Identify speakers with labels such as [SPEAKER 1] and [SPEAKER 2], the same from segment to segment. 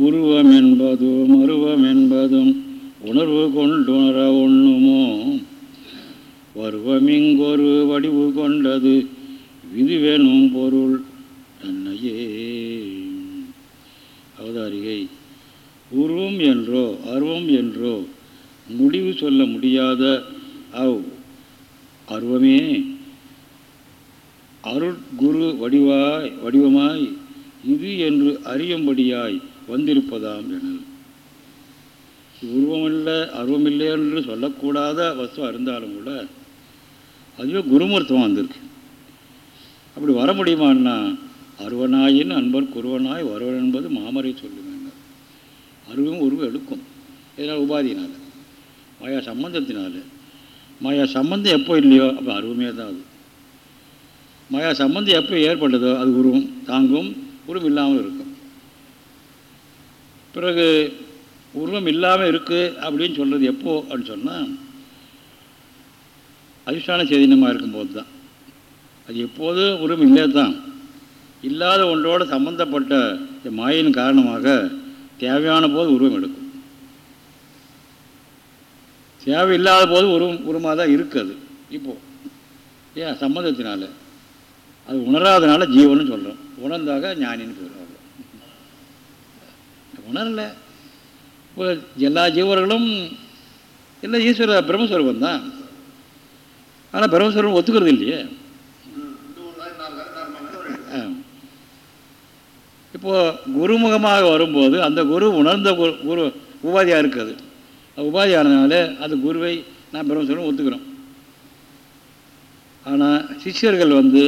[SPEAKER 1] உருவம் என்பதும் அருவம் என்பதும் உணர்வு கொண்டுணர ஒண்ணுமோ? வருவமிங்கொரு வடிவு கொண்டது விதுவெனும் பொருள் தன்னையே. அவதாரிகை உருவம் என்றோ அருவம் என்றோ முடிவு சொல்ல முடியாத அவ் அருவமே அருட்குரு வடிவாய் வடிவமாய் இது என்று அறியும்படியாய் வந்திருப்பதாம் எனது உருவமில்லை அருவமில்லை என்று சொல்லக்கூடாத வஸ்துவாக இருந்தாலும் கூட அதுவே குருமூர்த்தமாக வந்திருக்கு. அப்படி வர முடியுமான்னா அருவனாயின் அன்பர் குருவனாய் வருவன் என்பது மாமரை சொல்லுவேங்க அருவும் உருவம் எடுக்கும். இதனால் உபாதினால் மாயா சம்பந்தத்தினால். மாயா சம்பந்தம் எப்போ இல்லையோ அப்போ அருவமே தான் அது. மாயா சம்பந்தம் எப்போ ஏற்பட்டதோ அது உருவம் தாங்கும் உருவம் இல்லாமல் இருக்கும். பிறகு உருவம் இல்லாமல் இருக்குது அப்படின்னு சொல்கிறது எப்போ அப்படின்னு சொன்னால் அதிர்ஷ்டான சைதன்யமாக இருக்கும்போது தான். அது எப்போதும் உருவம் இல்லை தான். இல்லாத ஒன்றோடு சம்பந்தப்பட்ட இந்த மாயின் காரணமாக தேவையான போது உருவம் எடுக்கும். தேவை இல்லாத போது உருவம் உருமாக தான் இருக்குது இப்போது ஏன் சம்மந்தத்தினால அது உணராதனால ஜீவன் சொல்கிறோம் உணர்ந்தாக ஞானின்னு சொல்கிறோம் உணரல. இப்போ எல்லா ஜீவர்களும் எல்லாம் ஈஸ்வர பிரம்மஸ்வரூபம் தான். ஆனால் பிரம்மஸ்வரூபம் ஒத்துக்கிறது இல்லையே. இப்போது இப்போ குருமுகமாக வரும்போது அந்த குரு உணர்ந்த குரு குரு உபாதியாக இருக்குது அது உபாதியானதுனால அந்த குருவை நான் பிரம்மஸ்வரம் ஒத்துக்கிறோம். ஆனால் சிஷ்யர்கள் வந்து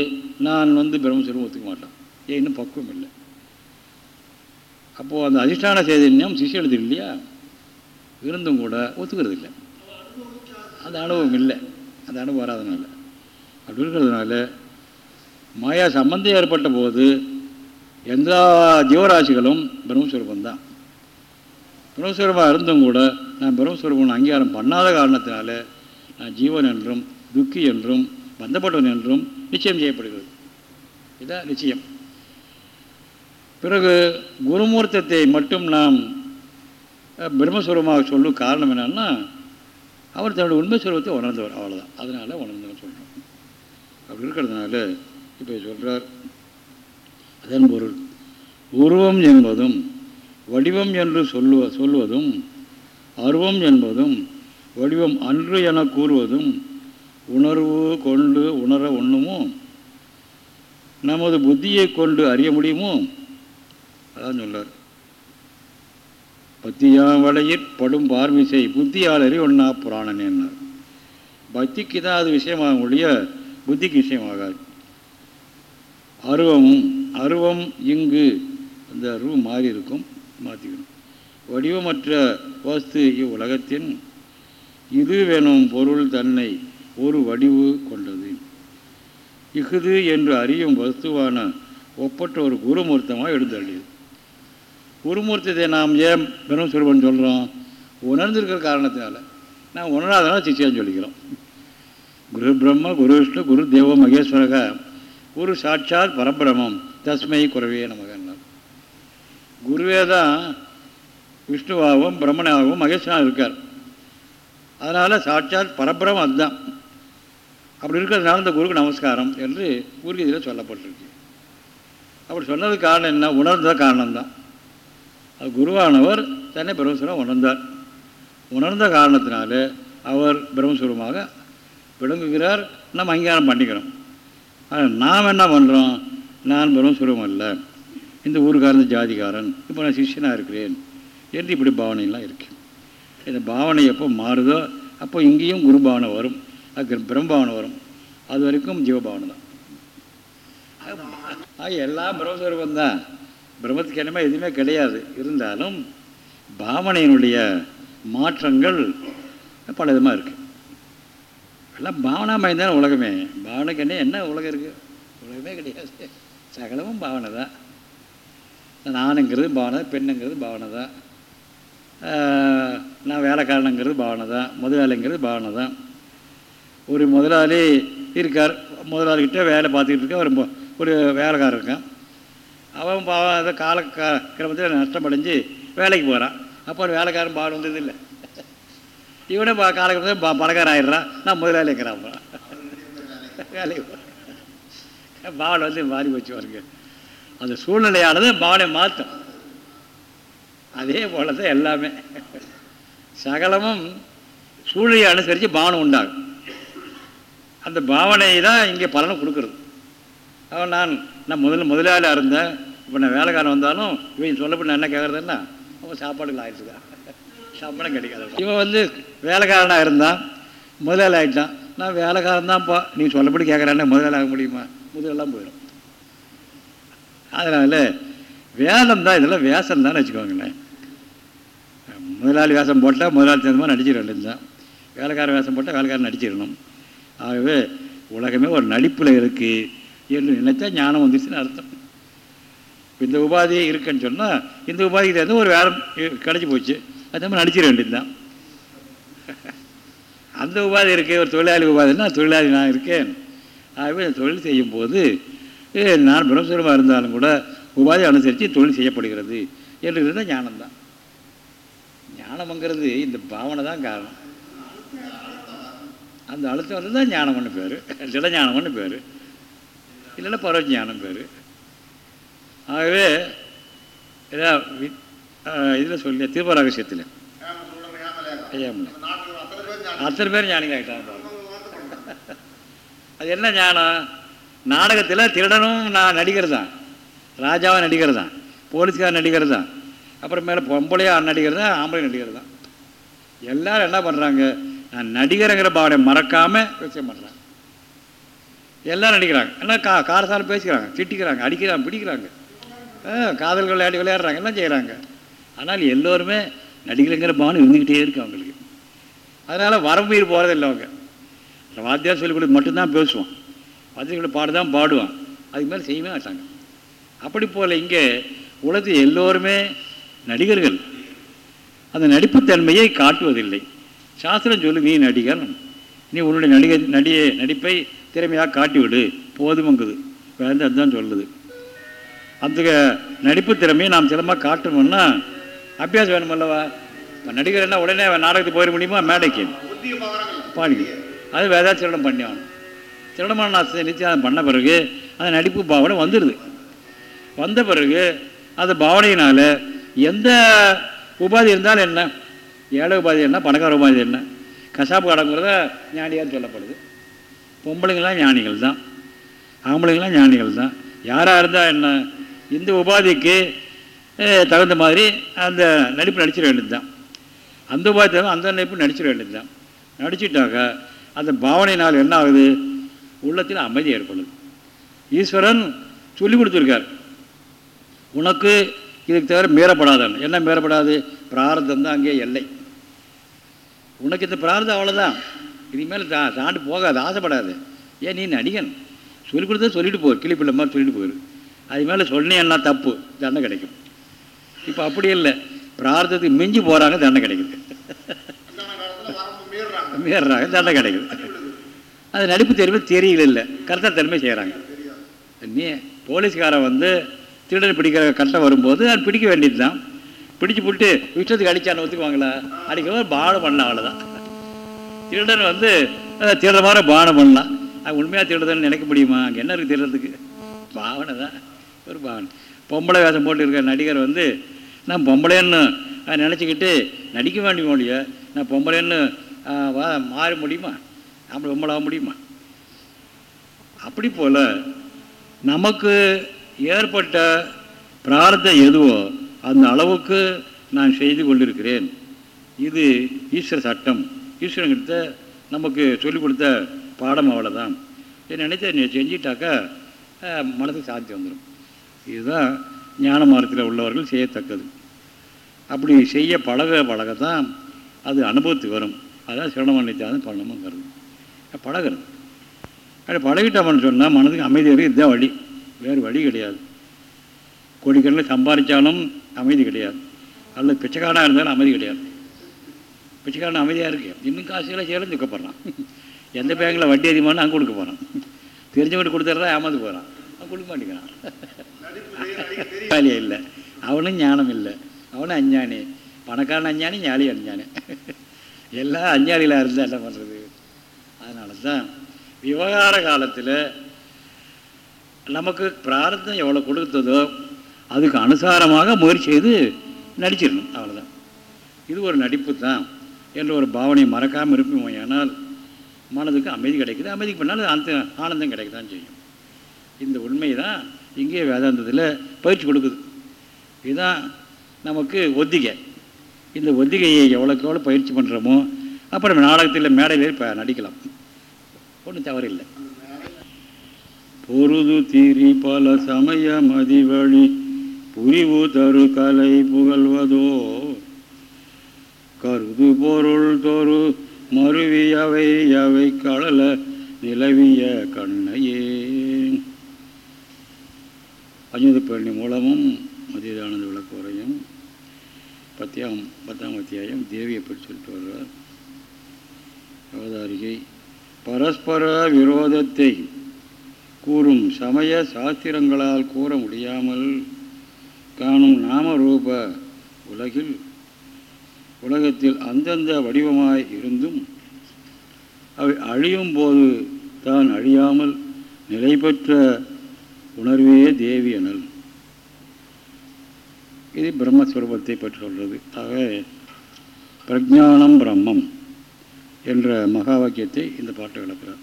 [SPEAKER 1] நான் வந்து பிரம்மஸ்வரம் ஒத்துக்க மாட்டேன் ஏன் இன்னும் பக்குவம் இல்லை. அப்போது அந்த அதிஷ்டான சைதன்யம் சிஷ்யனுக்கு இல்லையா இருந்தும் கூட ஒத்துக்கிறது இல்லை அந்த அனுபவம் இல்லை. அந்த அனுபவம் வராதனால. அப்படி இருக்கிறதுனால மாயா சம்பந்தம் ஏற்பட்ட போது எல்லா ஜீவராசிகளும் பிரம்மஸ்வரூபம் தான். பிரம்மஸ்வரூபமாக இருந்தும் கூட நான் பிரம்மஸ்வரூபம் அங்கீகாரம் பண்ணாத காரணத்தினால நான் ஜீவன் என்றும் துக்கி என்றும் பந்தப்பட்டவன் என்றும் நிச்சயம் செய்யப்படுகிறது. இதான் நிச்சயம். பிறகு குருமூர்த்தத்தை மட்டும் நாம் பிரம்மஸ்வரமாக சொல்லும் காரணம் என்னன்னா அவர் தன்னுடைய உண்மை ஸ்வரூபத்தை உணர்ந்தவர் அவ்வளோதான் அதனால் உணர்ந்தவர் சொல்கிறோம் அப்படி இருக்கிறதுனால இப்போ சொல்கிறார் அதன் பொருள் உருவம் என்பதும் வடிவம் என்று சொல்லுவ சொல்வதும் அருவம் என்பதும் வடிவம் அன்று என கூறுவதும் உணர்வு கொண்டு உணர ஒன்றுமோ நமது புத்தியை கொண்டு அறிய முடியுமோ அதான் சொல்லார். பத்தியாவளையிற் படும் பார்மிசை புத்தியாளரே ஒன்னா புராணன் என்னார். பக்திக்கு தான் அது விஷயமாகும் ஒழிய புத்திக்கு விஷயமாகாது. அருவமும் அருவம் இங்கு அந்த அருவம் மாறி இருக்கும் மாற்றிக்கணும் வடிவமற்ற வஸ்து இவ்வுலகத்தின் இது வேணும் பொருள் தன்னை ஒரு வடிவு கொண்டது. இஃது என்று அறியும் வஸ்துவான ஒப்பற்ற ஒரு குருமூர்த்தமாக எடுத்தள்ளியது. குருமூர்த்தத்தை நாம் ஏன் பிரம்மஸ்வரூபம் சொல்கிறோம் உணர்ந்திருக்கிற காரணத்தினால. நான் உணராதனால சிச்சியான்னு சொல்லிக்கிறோம். குரு பிரம்ம குரு விஷ்ணு குரு தேவ மகேஸ்வரக குரு சாட்சாத் பரபிரமம் தஸ்மை குறவே நமகன்னார். குருவே தான் விஷ்ணுவாகவும் பிரம்மனாகவும் மகேஸ்வரனாக இருக்கார். அதனால் சாட்சாத் பரபிரமம் அதுதான். அப்படி இருக்கிறதுனால இந்த குருக்கு நமஸ்காரம் என்று குருகீதியில் சொல்லப்பட்டிருக்கு. அப்படி சொன்னது காரணம் என்ன? உணர்ந்த காரணம்தான். குருவானவர் தன்னை பிரம்மஸ்வரம் உணர்ந்தார். உணர்ந்த காரணத்தினால அவர் பிரம்மஸ்வரமாக விளங்குகிறார். நம்ம அங்கீகாரம் பண்ணிக்கிறோம். ஆனால் நாம் என்ன பண்ணுறோம் நான் பிரம்மஸ்வரம் அல்ல. இந்த ஊருக்காரன் ஜாதிகாரன் இப்போ நான் சிஷியனாக இருக்கிறேன். என்று இப்படி பாவனையெல்லாம் இருக்கு? இந்த பாவனை எப்போ மாறுதோ அப்போ இங்கேயும் குரு பாவனை வரும். அது பிரம்பாவனை வரும். அது வரைக்கும் ஜீவபாவனை தான். ஆக எல்லாம் பிரம்மஸ்வரூபம் தான். பிரம்மத்துக்கு என்னமே எதுவுமே கிடையாது. இருந்தாலும் பாவனையினுடைய மாற்றங்கள் பல விதமாக இருக்குது எல்லாம் பாவனாமயம் தானே உலகமே. பாவனைக்கு என்ன என்ன உலகம் இருக்குது உலகமே கிடையாது. சகலமும் பாவனை தான். நானுங்கிறது பாவனை பெண்ணுங்கிறது பாவனை தான். நான் வேலைக்காரனுங்கிறது பாவனை தான். முதலாளிங்கிறது பாவனை தான். ஒரு முதலாளி இருக்கார். முதலாளிகிட்ட வேலை பார்த்துக்கிட்டு இருக்க ஒரு ஒரு வேலைக்காரர் இருக்கான். அவன் பாவம் அதை கால க- கிரமத்தில் நஷ்டமடைஞ்சு வேலைக்கு போகிறான் அப்போ வேலைக்காரன் பாடு வந்தது இல்லை. இவனே பா காலகட்டத்தில் ப பணக்காரன் ஆயிடுறான் நான் முதலாளி இருக்கிறான் வேலைக்கு போகிறான் பாவனை வந்து மாறி போச்சு வருங்க அந்த சூழ்நிலையானது பாவனை மாற்றும். அதே போல தான் எல்லாமே. சகலமும் சூழ்நிலையை அனுசரித்து பாவனை உண்டாகும். அந்த பாவனை தான் இங்கே பலனை கொடுக்குறது. அவன் நான் நான் முதல்ல முதலாளியாக இருந்தேன் இப்போ நான் வேலைக்காரன் வந்தாலும் இவன் சொல்லப்பட்டு நான் என்ன கேட்குறதுன்னா அவன் சாப்பாடுகள் ஆயிடுச்சுதான் சம்பளம் கிடைக்காது. இவன் வந்து வேலைக்காரனாக இருந்தான். முதலாளி ஆகிட்டான் நான் வேலைக்காரன் தான்ப்பா. நீ சொல்லப்படி கேட்குறானே முதலாளி ஆக முடியுமா? முதலெல்லாம் போயிடும் அதனால் வேதம் தான் இதெல்லாம் வேஷம் தான் வச்சுக்கோங்களேன். முதலாளி வேஷம் போட்டால் முதலாளி தகுந்த மாதிரி நடிச்சிட வேண்டியது தான் வேலைக்கார வேஷம் போட்டால் வேலைக்காரன் நடிச்சிடணும். ஆகவே உலகமே ஒரு நடிப்பில் இருக்குது என்று நினைத்தா ஞானம் வந்துருச்சுன்னு அர்த்தம். இந்த உபாதியே இருக்குன்னு சொன்னால் இந்த உபாதிக்கு தகுந்த ஒரு வேலை கிடச்சி போச்சு. அது நம்ம நடிச்சிட வேண்டியது தான். அந்த உபாதி இருக்குது ஒரு தொழிலாளி உபாதின்னா தொழிலாளி நான் இருக்கேன். ஆகவே தொழில் செய்யும் போது ஏ, நான் பிரம்மசுரமாக இருந்தாலும் கூட உபாதி அனுசரித்து தொழில் செய்யப்படுகிறது என்று இருந்தால் ஞானம்தான் ஞானம்ங்கிறது இந்த பாவனை தான் காரணம். அந்த அழுத்தம் வந்து தான் ஞானம்னு பேர் திடஞானம்னு பேர். இல்லைன்னா பரவஞானம் பேர். ஆகவே இதில் சொல்லி திருப்பராகசியத்தில் ஐயாமல. அத்தனை பேர் ஞானிகள் ஆகிட்டாங்க அது என்ன ஞானம்? நாடகத்தில் திருடனும் நான் நடிகர் தான் ராஜாவும் நடிகர் தான் போலீஸ்கார் நடிகர் தான் அப்புறமேல பொம்பளையா நடிகர் தான் ஆம்பளை நடிகர் தான் எல்லாரும் என்ன பண்ணுறாங்க நான் நடிகருங்கிற பாவனை மறக்காமல் விஷயம் பண்ணுறாங்க எல்லாம் நடிக்கிறாங்க. எல்லாம் கா காரசாலம் பேசிக்கிறாங்க. திட்டிக்கிறாங்க அடிக்கிறாங்க பிடிக்கிறாங்க. காதல்கள் காதல் விளையாடி விளையாடுறாங்க. எல்லாம் செய்கிறாங்க ஆனால் எல்லோருமே நடிகருங்கிற பானு இருந்துக்கிட்டே இருக்கு அவங்களுக்கு. அதனால் வரம்பீர் போகிறதில்லை அவங்க. வாத்தியார் சொல்லிக் கொடுத்து மட்டும்தான் பேசுவான். வாத்தியார் பாடு தான் பாடுவான். அதுக்கு மேலே செய்யவே மாட்டாங்க. அப்படி போல் இங்கே உலகத்து எல்லோருமே நடிகர்கள். அந்த நடிப்புத்தன்மையை காட்டுவதில்லை. சாஸ்திரம் சொல்லு நீ நடிகர் நீ உன்னுடைய நடிகை நடிப்பை திறமையாக காட்டிவிடு. போதுமங்குது. வேறு அதுதான் சொல்லுது. அந்த நடிப்பு திறமையை நாம் சிலமாக காட்டணும்னா அபியாசம் வேணுமல்லவா இப்போ நடிகர்னா உடனே நாடகத்துக்கு போயிட முடியுமா? மேடைக்கு. பாடிக்கு அது வேதாச்சரணம் பண்ணி ஆகணும். திருடமான நிச்சயம் பண்ண பிறகு அந்த நடிப்பு பாவனை வந்துடுது வந்த பிறகு அந்த பாவனையினால் எந்த உபாதி இருந்தாலும் என்ன? ஏழை உபாதி என்ன? பணக்கார உபாதி என்ன? கசாப்பு கடங்கிறத ஞானியார் சொல்லப்படுது. பொம்பளைங்களாம் ஞானிகள் தான் ஆம்பளைங்களாம் ஞானிகள் தான் யாராக இருந்தால் என்ன? இந்த உபாதிக்கு தகுந்த மாதிரி அந்த நடிப்பு நடிச்சிட வேண்டியது தான் அந்த உபாதி தகுந்த அந்த நடிப்பு நடிச்சிட வேண்டியது தான் நடிச்சிட்டாக்க அந்த பாவனையினால் என்ன ஆகுது? உள்ளத்தில் அமைதி ஏற்படுது. ஈஸ்வரன் சொல்லி கொடுத்துருக்கார். உனக்கு இதுக்கு தவிர மீறப்படாதான் என்ன மீறப்படாது பிரார்த்தம் தான் அங்கே எல்லை. உனக்கு இந்த பிரார்த்தம் அவ்வளோதான் இனிமேல் தா சாண்டு போகாது ஆசைப்படாது. ஏன் நீ நடிகன். சொல்லிக் கொடுத்தா சொல்லிட்டு போ. கிளிப்பிள்ள மாதிரி சொல்லிட்டு போயிரு. அது மேலே சொன்னேன்னா தப்பு? தண்டனை கிடைக்கும். இப்போ அப்படி இல்லை. பிரார்த்தத்துக்கு மிஞ்சி போகிறாங்க தண்டை கிடைக்குது. மீறுறாங்க தண்டை கிடைக்குது. அது நடிப்பு தெரிவு தெரியல இல்லை. கரெக்டாக தன்மை செய்கிறாங்க நீ போலீஸ்காரன் வந்து திருடன் பிடிக்கிற கட்டம் வரும்போது அது பிடிக்க வேண்டியது தான் பிடிச்சு போட்டு இஷ்டத்துக்கு அடிச்சான்னு ஒத்துக்குவாங்களா? அடிக்கிறவங்க பாடம் பண்ண அவ்வளோதான் திருடன் வந்து திருட மாதிரி பானம் பண்ணலாம். அது உண்மையாக திருடுதுன்னு நினைக்க முடியுமா? அங்கே என்ன இருக்குது திருடுறதுக்கு பாவனை தான். ஒரு பாவனை. பொம்பளை வேஷம் போட்டு இருக்கிற நடிகர் வந்து நான் பொம்பளைன்னு நினச்சிக்கிட்டு நடிக்க வேண்டிய மொழியோ நான் பொம்பளைன்னு மாற முடியுமா? அப்படி பொம்பளை ஆக முடியுமா? அப்படி போல் நமக்கு ஏற்பட்ட பிரார்த்தம் எதுவோ அந்த அளவுக்கு நான் செய்து கொண்டிருக்கிறேன். இது ஈஸ்வர சட்டம். ஈஸ்வரங்கிட்ட நமக்கு சொல்லிக் கொடுத்த பாடம் அவ்வளோதான் இதை நினைத்து நீ செஞ்சிட்டாக்கா மனதுக்கு சாந்தி வந்துடும் இதுதான் ஞான மார்க்கத்தில் உள்ளவர்கள் செய்யத்தக்கது. அப்படி செய்ய பழக பழக தான் அது அனுபவத்துக்கு வரும். அதான் சிரமணித்தாதான் பண்ணணுங்கிறது பழகிறது. அப்படி பழகிட்டோம்னு சொன்னால் மனதுக்கு அமைதி வரும் இதுதான் வழி. வேறு வழி கிடையாது. கோடிக்கணக்கில் சம்பாதிச்சாலும் அமைதி கிடையாது. அல்லது பிச்சைக்காரனாக இருந்தாலும் அமைதி கிடையாது. பிச்சைக்காரன் அமைதியாக இருக்கு. இன்னும் காசுகளை சேலம் துக்கப்படுறான் எந்த பேங்கில் வட்டி அதிகமான அங்கே கொடுக்க போகிறான் தெரிஞ்சவங்க கொடுத்துட்றா ஏமாந்து போகிறான் அவன் கொடுக்க மாட்டேங்கிறான். வேலையே இல்லை. அவனும் ஞானம் இல்லை. அவனும் அஞ்ஞானி. பணக்காரன் அஞ்ஞானி ஞாலி அஞ்ஞானி. எல்லாம் அஞ்ஞானிகளாக இருந்தால் என்ன பண்ணுறது அதனால தான் விவகார காலத்தில் நமக்கு பிரார்த்தம் எவ்வளோ கொடுத்ததோ அதுக்கு அனுசாரமாக முயற்சி செய்து நடிச்சிடணும். அவ்வளோதான் இது ஒரு நடிப்பு தான் என்ற ஒரு பாவனையை மறக்காமல் இருப்போம் ஆனால் மனதுக்கு அமைதி கிடைக்குது. அமைதிக்கு பண்ணாலும் அந்த ஆனந்தம் கிடைக்க தான் செய்யும். இந்த உண்மை தான் இங்கே வேதாந்தத்தில் பயிற்சி கொடுக்குது. இதுதான் நமக்கு ஒத்திகை. இந்த ஒத்திகையை எவ்வளோக்கு எவ்வளோ பயிற்சி பண்ணுறோமோ அப்புறம் நாடகத்தில் மேடையில் இப்போ நடிக்கலாம். ஒன்றும் தவறில்லை. பொருது தீரி பல சமய மதிவழி புரிவு தரு கலை புகழ்வதோ கருது பொருள் தோறு மருவியவை அவை கடல நிலவிய கண்ணையே. அஞ்சு பேரணி மூலமும் மதியதானந்த விளக்குறையும் பத்தியாம் பத்தாம் அத்தியாயம் தேவியை பற்றி சொல்லிட்டு வர்றார். அவதாரிகை பரஸ்பர விரோதத்தை கூறும் சமய சாஸ்திரங்களால் கூற முடியாமல் காணும் நாமரூப உலகில் உலகத்தில் அந்தந்த வடிவமாய் இருந்தும் அவை அழியும் போது தான் அழியாமல் நிலை பெற்ற உணர்வே தேவி எனல். இது பிரம்மஸ்வரூபத்தை பற்றி சொல்கிறது ஆக பிரஜானம் பிரம்மம் என்ற மகா வாக்கியத்தை இந்த பாட்டை விளக்கிறார்.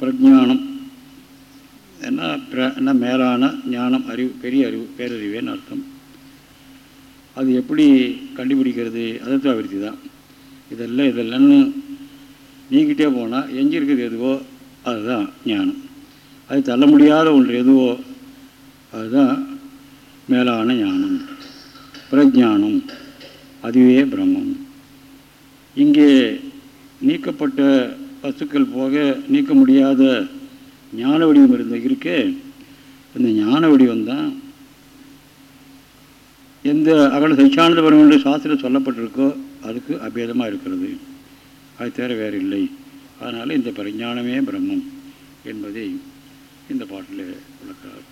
[SPEAKER 1] பிரஜானம் என்ன பிர என்ன மேலான ஞானம் அறிவு பெரிய அறிவு பேரறிவேன்னு அர்த்தம். அது எப்படி கண்டுபிடிக்கிறது? அதத்துவ விருத்தி தான். இதெல்லாம் இதெல்லாம் நீக்கிட்டே போனால் எஞ்சி இருக்கிறது எதுவோ அதுதான் ஞானம். அது தள்ள முடியாத ஒன்று எதுவோ அதுதான் மேலான ஞானம். பிரஜானம். அதுவே பிரம்மம். இங்கே நீக்கப்பட்ட வஸ்துக்கள் போக நீக்க முடியாத ஞான வடிவம் இருந்த இருக்கே. இந்த ஞான வடிவம் தான் எந்த அகல சைச்சானந்த பரம் என்று சாஸ்திரம் சொல்லப்பட்டிருக்கோ அதுக்கு அபேதமாக இருக்கிறது. அது தேர வேறு இல்லை. அதனால் இந்த பிரஞானமே பிரம்மம் என்பதை இந்த பாட்டில் விளக்கிறார்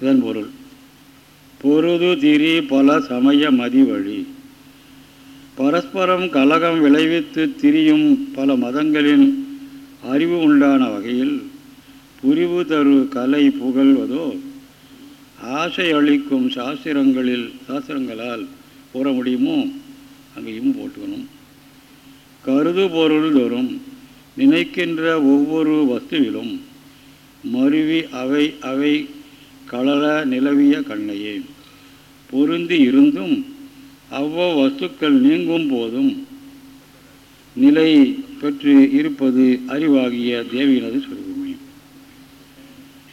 [SPEAKER 1] இதன் பொருள் பொருது திரி பல சமய மதிவழி பரஸ்பரம் கலகம் விளைவித்து திரியும் பல மதங்களின் அறிவு உண்டான வகையில் புரிவு தரு கலை புகழ்வதோ ஆசை அளிக்கும் சாஸ்திரங்களில் சாஸ்திரங்களால் கூற முடியுமோ அங்கேயும் போட்டுக்கணும். கருது பொருள் தோறும் நினைக்கின்ற ஒவ்வொரு வஸ்துவிலும் மருவி அவை அவை கலர நிலவிய கண்ணையே. பொருந்தி இருந்தும் அவ்வளோ வஸ்துக்கள் நீங்கும் போதும் நிலை பெற்று இருப்பது அறிவாகிய தேவியினது சொல்லுமே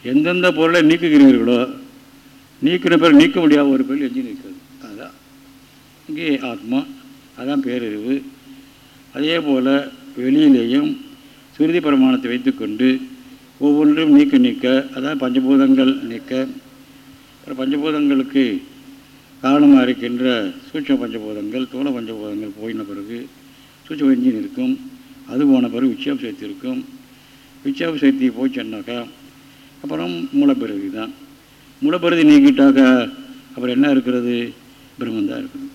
[SPEAKER 1] எந்தெந்த பொருளை நீக்குகிறீர்களோ நீக்கின பிறகு நீக்க முடியாத ஒரு பொருள் எஞ்சி நிற்கிறது. அதுதான் இங்கே ஆத்மா அதான் பேரறிவு. அதே போல் வெளியிலேயும் சுருதி பிரமாணத்தை வைத்துக்கொண்டு ஒவ்வொன்றும் நீக்க நீக்க அதான் பஞ்சபூதங்கள் நீக்க பஞ்சபூதங்களுக்கு காரணமாக இருக்கின்ற சூட்ச பஞ்சபூதங்கள் தோள பஞ்சபூதங்கள் போயின பிறகு சூட்ச எஞ்சின் இருக்கும் அது போன பிறகு விட்சேப சக்தி இருக்கும் விட்சேப சக்தி போச்சுன்னாக்கா அப்புறம் மூலப்பிறகு தான் மூலப்பருதி நீக்கிட்டாக்கா அப்புறம் என்ன இருக்கிறது? பிரம்மன் தான் இருக்குது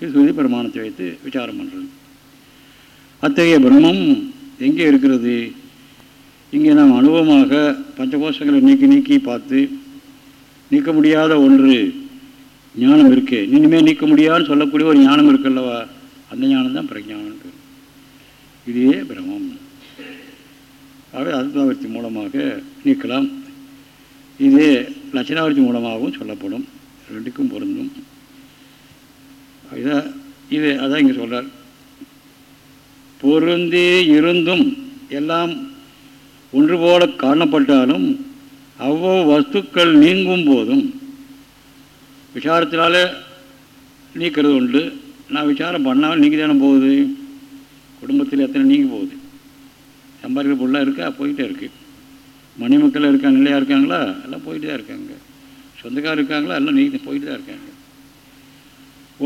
[SPEAKER 1] இது சுருதி பிரமாணத்தை வைத்து விசாரம் பண்ணுறது அத்தகைய பிரம்மம் எங்கே இருக்கிறது? இங்கே நாம் அனுபவமாக பஞ்சகோஷங்களை நீக்கி நீக்கி பார்த்து நீக்க முடியாத ஒன்று ஞானம் இருக்கு. இனிமேல் நீக்க முடியாதுன்னு சொல்லக்கூடிய ஒரு ஞானம் இருக்குல்லவா? அந்த ஞானம் தான் பிரஜானம் பேர். இதுவே பிரம்மம். ஆகவே அதுதாவர்த்தி மூலமாக நீக்கலாம். இதே லட்சணாவர்த்தி மூலமாகவும் சொல்லப்படும். ரெண்டுக்கும் பொருந்தும். இதான் இது அதான் இங்கே சொல்கிறார் பொருந்தி இருந்தும் எல்லாம் ஒன்று போல காணப்பட்டாலும் அவ்வளவு வஸ்துக்கள் நீங்கும் போதும். விசாரத்தினால நீக்கிறது உண்டு. நான் விசாரம் பண்ணாமல் நீங்கி தானே போகுது? குடும்பத்தில் எத்தனை நீங்கி போகுது? சம்பாதிக்கிற பொருளாக இருக்கா? போயிட்டே இருக்குது மணிமக்கள் இருக்காங்க நிலையாக இருக்காங்களா? எல்லாம் போயிட்டு தான் இருக்காங்க. சொந்தக்காரர் இருக்காங்களா? எல்லாம் நீ போயிட்டு தான் இருக்காங்க.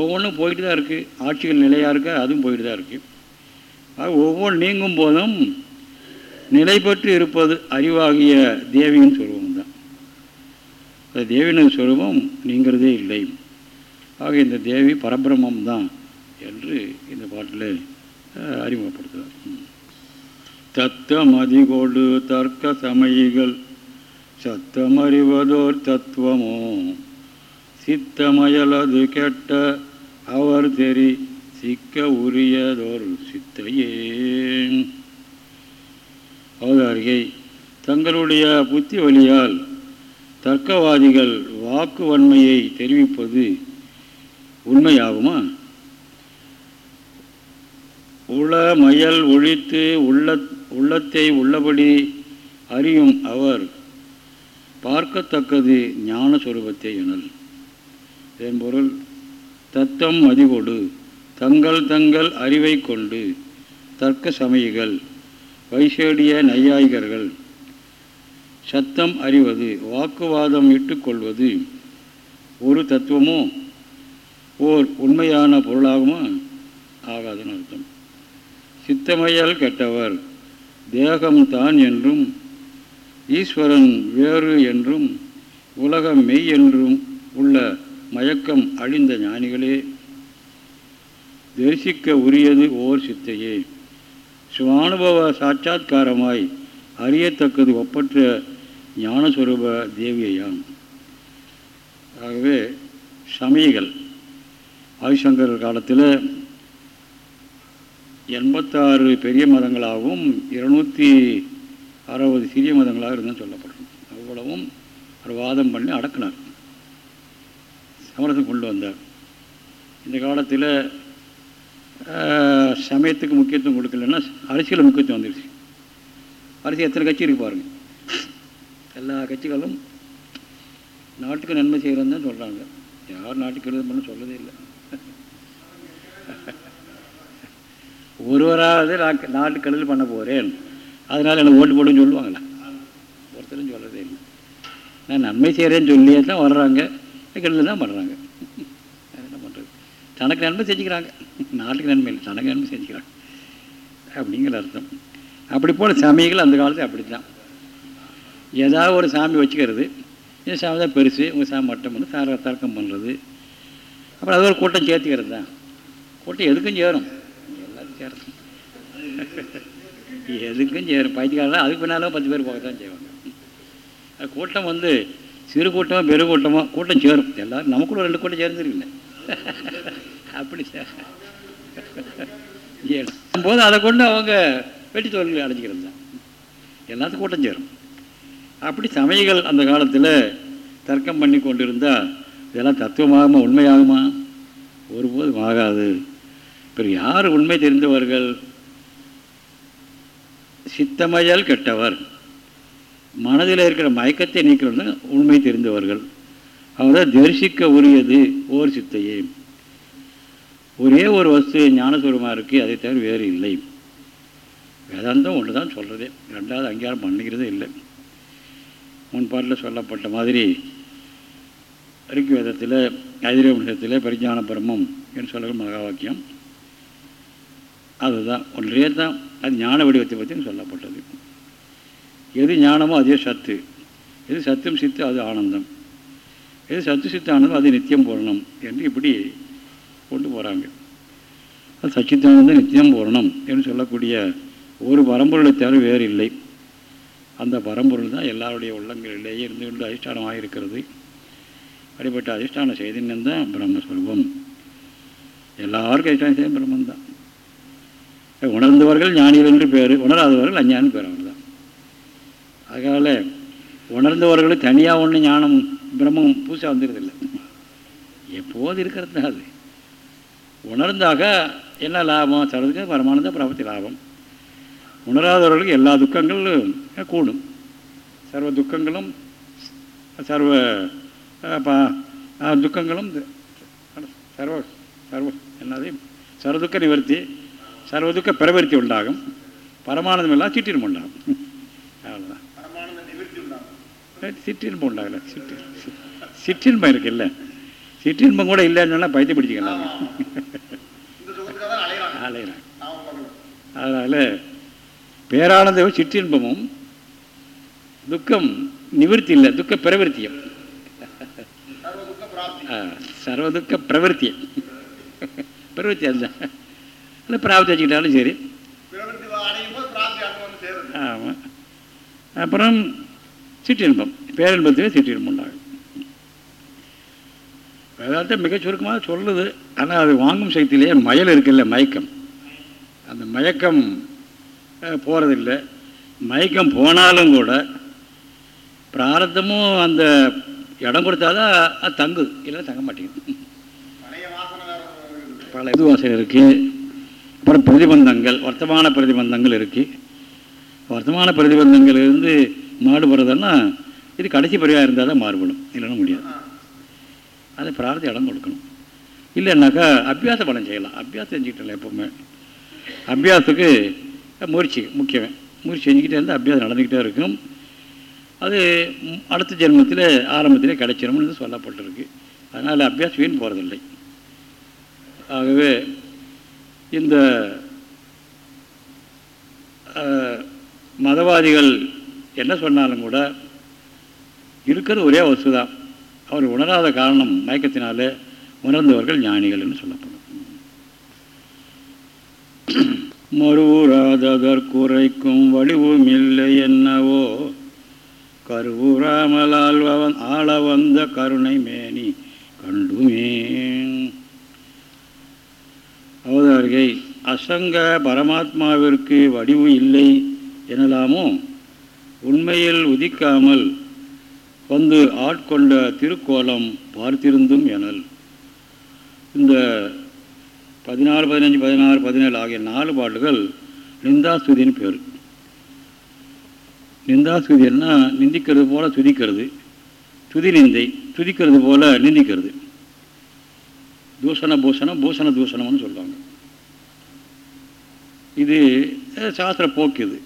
[SPEAKER 1] ஒவ்வொன்றும் போயிட்டு தான் இருக்குது ஆட்சிகள் நிலையாக இருக்கா? அதுவும் போயிட்டு தான் இருக்குது ஆக ஒவ்வொன்று நீங்கும் போதும் நிலை பெற்று இருப்பது அறிவாகிய தேவியின் சொல்வம் தான். அது தேவியின் சுரூபம் நீங்கிறதே இல்லை. ஆக இந்த தேவி பரபிரமம் தான் என்று இந்த பாட்டில் அறிமுகப்படுத்துகிறார். தத்தமதிகொடு தர்க்க சமயிகள் சத்தமறிவதோர் தத்துவமோ? சித்தமயலது கெட்ட அவர் தெரி சிக்க உரியதோர் சித்தையே. அவதாரிகை தங்களுடைய புத்தி வழியால் தர்க்கவாதிகள் வாக்கு வன்மையை தெரிவிப்பது உண்மையாகுமா? உள மயல் ஒழித்து உள்ள உள்ளத்தை உள்ளபடி அறியும் அவர் பார்க்கத்தக்கது ஞான சுரூபத்தை எனல். இதன் பொருள் தத்தம் மதிகொடு தங்கள் தங்கள் அறிவை கொண்டு தர்க்க சமயிகள் வைசேடிய நையாயிகர்கள் சத்தம் அறிவது வாக்குவாதம் இட்டுக்கொள்வது ஒரு தத்துவமோ ஓர் உண்மையான பொருளாகுமா? ஆகாதுன்னு அர்த்தம் சித்தமையால் கெட்டவர் தேகம்தான் என்றும் ஈஸ்வரன் வேறு என்றும் உலகம் மெய் என்றும் உள்ள மயக்கம் அழிந்த ஞானிகளே தரிசிக்க உரியது ஓர் சித்தையே. சுவானுபவ சாட்சா்காரமாய் அறியத்தக்கது ஒப்பற்ற ஞானஸ்வரூப தேவியாம் ஆகவே சமயிகள் ஆதிசங்கர் காலத்தில் எண்பத்தாறு பெரிய மதங்களாகவும் இருநூற்றி அறுபது சிறிய மதங்களாக இருந்தால் சொல்லப்படும் அவ்வளவும் ஒரு வாதம் பண்ணி அடக்கினார். சமரசம் கொண்டு வந்தார். இந்த காலத்தில் சமயத்துக்கு முக்கியத்துவம் கொடுக்கலன்னா அரசியல் முக்கியத்துவம் வந்துடுச்சு அரசியல் எத்தனை கட்சி இருக்கு பாருங்கள் எல்லா கட்சிகளும் நாட்டுக்கு நன்மை செய்கிறோன்னு தான் சொல்கிறாங்க யார் நாட்டுக்கு எழுத பண்ண சொல்லதே இல்லை. ஒருவராவது நான் நாட்டுக்கடலில் பண்ண போகிறேன் அதனால் எனக்கு ஓட்டு போடுன்னு சொல்லுவாங்களா ஒருத்தரும் சொல்கிறதே இல்லை. நான் நன்மை செய்கிறேன்னு சொல்லியே தான் வர்றாங்க. கெடுதல் தான் பண்ணுறாங்க என்ன பண்ணுறது தனக்கு நன்மை செஞ்சுக்கிறாங்க. நாட்டுக்கு நன்மை இல்லை தனக்கு நன்மை செஞ்சுக்கிறாங்க. அப்படிங்கிற அர்த்தம். அப்படி போல் சாமிகள் அந்த காலத்தில் அப்படி தான் ஏதாவது ஒரு சாமி வச்சுக்கிறது. இந்த சாமி தான் பெருசு உங்கள் சாமி மட்டம் பண்ணி தார தர்க்கம் பண்ணுறது அப்புறம் அது ஒரு கூட்டம் சேர்த்துக்கிறது தான். கூட்டம் எதுக்கும் சேரும். எல்லாத்துக்கும் சேரும் எதுக்கும் சேரும் பைத்தியக்காரன்? அதுக்கு பின்னாலும் பத்து பேர் போக தான் செய்வாங்க. அது கூட்டம் வந்து சிறு கூட்டமோ பெரு கூட்டமோ கூட்டம் சேரும். எல்லோரும் நமக்குள்ள ரெண்டு கூட்டம் சேர்ந்துருக்குல்ல. அப்படி போது அதை கொண்டு அவங்க வெட்டி தொழில்களை அடைஞ்சிக்கிறது. தான் எல்லாத்துக்கும் கூட்டம் சேரும். அப்படி சமயங்கள் அந்த காலத்தில் தர்க்கம் பண்ணி கொண்டிருந்தால் இதெல்லாம் தத்துவமாகுமா உண்மையாகுமா? ஒருபோதும் ஆகாது. இப்போ யார் உண்மை தெரிந்தவர்கள்? சித்தமயல் கெட்டவர். மனதில் இருக்கிற மயக்கத்தை நீக்கிறது உண்மை தெரிந்தவர்கள். அவர் தரிசிக்க உரியது ஓர் சித்தையே. ஒரே ஒரு வஸ்து ஞானஸ்வரமாக இருக்குது அதை தவிர வேறு இல்லை. வேதாந்தம் ஒன்று தான் சொல்கிறதே ரெண்டாவது அங்கீகாரம் பண்ணிக்கிறதே இல்லை. முன்பாட்டில் சொல்லப்பட்ட மாதிரி ரிக் வேதத்தில் ஐதிரவம்சத்தில் பரிஜான பிரம்மம் என்று சொல்லுகிற மகா வாக்கியம். அதுதான். ஒன்றே தான். அது ஞான வடிவத்தை பற்றி சொல்லப்பட்டது. எது ஞானமோ அதே சத்து. எது சத்தும் சித்து அது ஆனந்தம். எது சத்து சித்து ஆனந்தம் அது நித்தியம் பூரணம் என்று இப்படி கொண்டு போகிறாங்க அது சச்சித்தானந்தம் நித்தியம் பூரணம் என்று சொல்லக்கூடிய ஒரு பரம்பொருளை தவிர வேறு இல்லை. அந்த பரம்பொருள் தான் எல்லாருடைய உள்ளங்களிலேயே இருந்து கொண்டு அதிஷ்டானமாக இருக்கிறது அப்படிப்பட்ட அதிஷ்டான செய்தின்னு தான் பிரம்மஸ்வரூபம். எல்லாருக்கும் அதிஷ்டான செய்தம் பிரம்மன் தான். உணர்ந்தவர்கள் ஞானிகள் என்று பேர் உணராதவர்கள் அஞ்ஞானி பேர் அவர் தான் அதனால் உணர்ந்தவர்களுக்கு தனியாக ஒன்று ஞானம் பிரம்மம் பூசா வந்துடுறதில்லை எப்போது இருக்கிறது தான் அது? உணர்ந்தாக என்ன லாபம்? சரதுக்கு பரமானந்த பிரபத்தி லாபம். உணராதவர்களுக்கு எல்லா துக்கங்களும் கூடும். சர்வ துக்கங்களும் சர்வ துக்கங்களும் சர்வ சர்வ என்னது? சர்வதுக்க நிவர்த்தி சர்வதுக்க பிரவர்த்தி உண்டாகும். பரமானந்தம் எல்லாம் சிற்றின்பம் உண்டாகும். அவ்வளோதான் சிற்றின்பம் உண்டாகல. சிற்றி சிற்றின்பம் இருக்குல்ல. சிற்றின்பம் கூட இல்லைன்னு சொன்னால் பைத்தியம் பிடிச்சிக்கலாம். அலைகிறாங்க அதனால் பேரானந்தம் சிற்றின்பமும் துக்கம் நிவர்த்தி இல்லை துக்க பிரவர்த்தியம். சர்வதுக்க பிரவருத்தி பிரவருத்தி அதுதான் இல்லை பிராப்தி வச்சுக்கிட்டாலும் சரி ஆமாம் அப்புறம் சிற்றின்பம் பேரின்பத்திலே சிற்றின்பம் உண்டாகும் வேதாந்தம் மிக சுருக்கமாக சொல்லுது ஆனால் அது வாங்கும் சக்தியிலேயே மயல் இருக்குல்ல மயக்கம் அந்த மயக்கம் போகிறதில்லை மயக்கம் போனாலும் கூட பிராரத்தமும் அந்த இடம் கொடுத்தாதான் அது தங்குது இல்லைன்னா தங்க மாட்டேங்குது பல இது வாசனை இருக்குது அப்புறம் பிரதிபந்தங்கள் வர்த்தமான பிரதிபந்தங்கள் இருக்குது வர்த்தமான பிரதிபந்தங்கள் இருந்து மாடுபடுறதுன்னா இது கடைசி பிறகாக இருந்தால் தான் மாறுபடும். இல்லைன்னா முடியாது. அதை பிரார்த்தி இடம் கொடுக்கணும். இல்லைன்னாக்கா அபியாச பலம் செய்யலாம். அபியாசம் செஞ்சுக்கிட்டல எப்போவுமே. அபியாசத்துக்கு முயற்சி முக்கியமே. முயற்சி செஞ்சுக்கிட்டே இருந்தால் அபியாசம் நடந்துக்கிட்டே இருக்கும். அது அடுத்த ஜென்மத்தில் ஆரம்பத்திலே கிடைச்சிரும்னு சொல்லப்பட்டிருக்கு. அதனால் அபியாசம் வீண் போகிறதில்லை ஆகவே இந்த மதவாதிகள் என்ன சொன்னாலும் கூட இருக்கிறது ஒரே வசு தான் அவர் உணராத காரணம் மயக்கத்தினாலே உணர்ந்தவர்கள் ஞானிகள் என்று சொல்லப்படும். மறுவூராததற்குறைக்கும் வடிவும் இல்லை என்னவோ கருவூராமலால் ஆள வந்த கருணை மேனி கண்டுமே. அவதாரிகை அசங்க பரமாத்மாவிற்கு வடிவு இல்லை எனலாமோ? உண்மையில் உதிக்காமல் வந்து ஆட்கொண்ட திருக்கோலம் பார்த்திருந்தும் எனல். இந்த பதினாறு பதினஞ்சு பதினாறு பதினேழு ஆகிய நாலு பாட்டுகள் நிந்தாஸ்துதின்னு பேர். நிந்தாஸ்துதின்னா நிந்திக்கிறது போல துதிக்கிறது. துதி நிந்தை துதிக்கிறது போல நிந்திக்கிறது. தூஷண பூஷணம் பூஷண தூஷணம்னு சொல்லுவாங்க. இது சாஸ்திர போக்கு இது.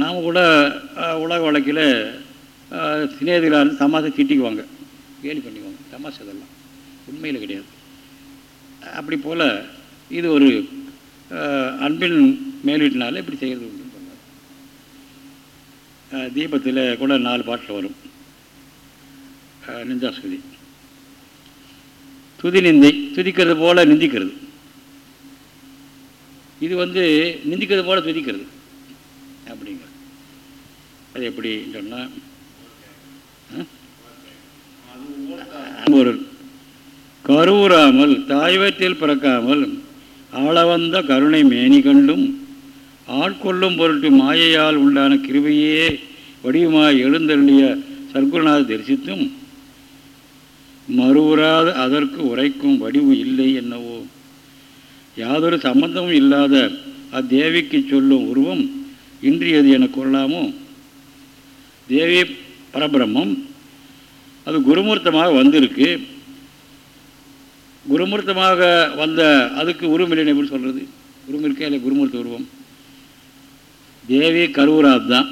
[SPEAKER 1] நாம் கூட உலக வழக்கில் சிநேகிதராக தமாசை திட்டிக்குவாங்க. கேலி பண்ணிக்குவாங்க. தமாசை இதெல்லாம் உண்மையில் கிடையாது. அப்படி போல் இது ஒரு அன்பின் மேலீட்டினால இப்படி செய்கிறது உண்டுன்னு சொன்னார். தீபத்தில் கூட நாலு பாட்டில் வரும். நிந்தாஸ்துதி துதி நிந்தை துதிக்கிறது போல் நிந்திக்கிறது. இது வந்து நிந்திக்கிறது போல் துதிக்கிறது. அப்படிங்க அது எப்படி சொன்னால் ஒரு கருவுறாமல் தாய்வத்தில் பிறக்காமல் ஆளவந்த கருணை மேனி கண்டும் ஆட்கொள்ளும் பொருட்டு மாயையால் உண்டான கிருபையே வடிவமாய் எழுந்தள்ளிய சர்க்குருநாத தரிசித்தும் மறுவுறாத அதற்கு உரைக்கும் வடிவு இல்லை என்னவோ? யாதொரு சம்பந்தமும் இல்லாத அத்தேவிக்கு சொல்லும் உருவம் இன்றியது என கொள்ளாமோ தேவி பரபிரம்மம் அது குருமூர்த்தமாக வந்திருக்கு. குருமூர்த்தமாக வந்த அதுக்கு உருவமில்லை எப்படி சொல்கிறது உருவம் இருக்கே இல்லை குருமூர்த்த உருவம்? தேவி கருவூராது தான்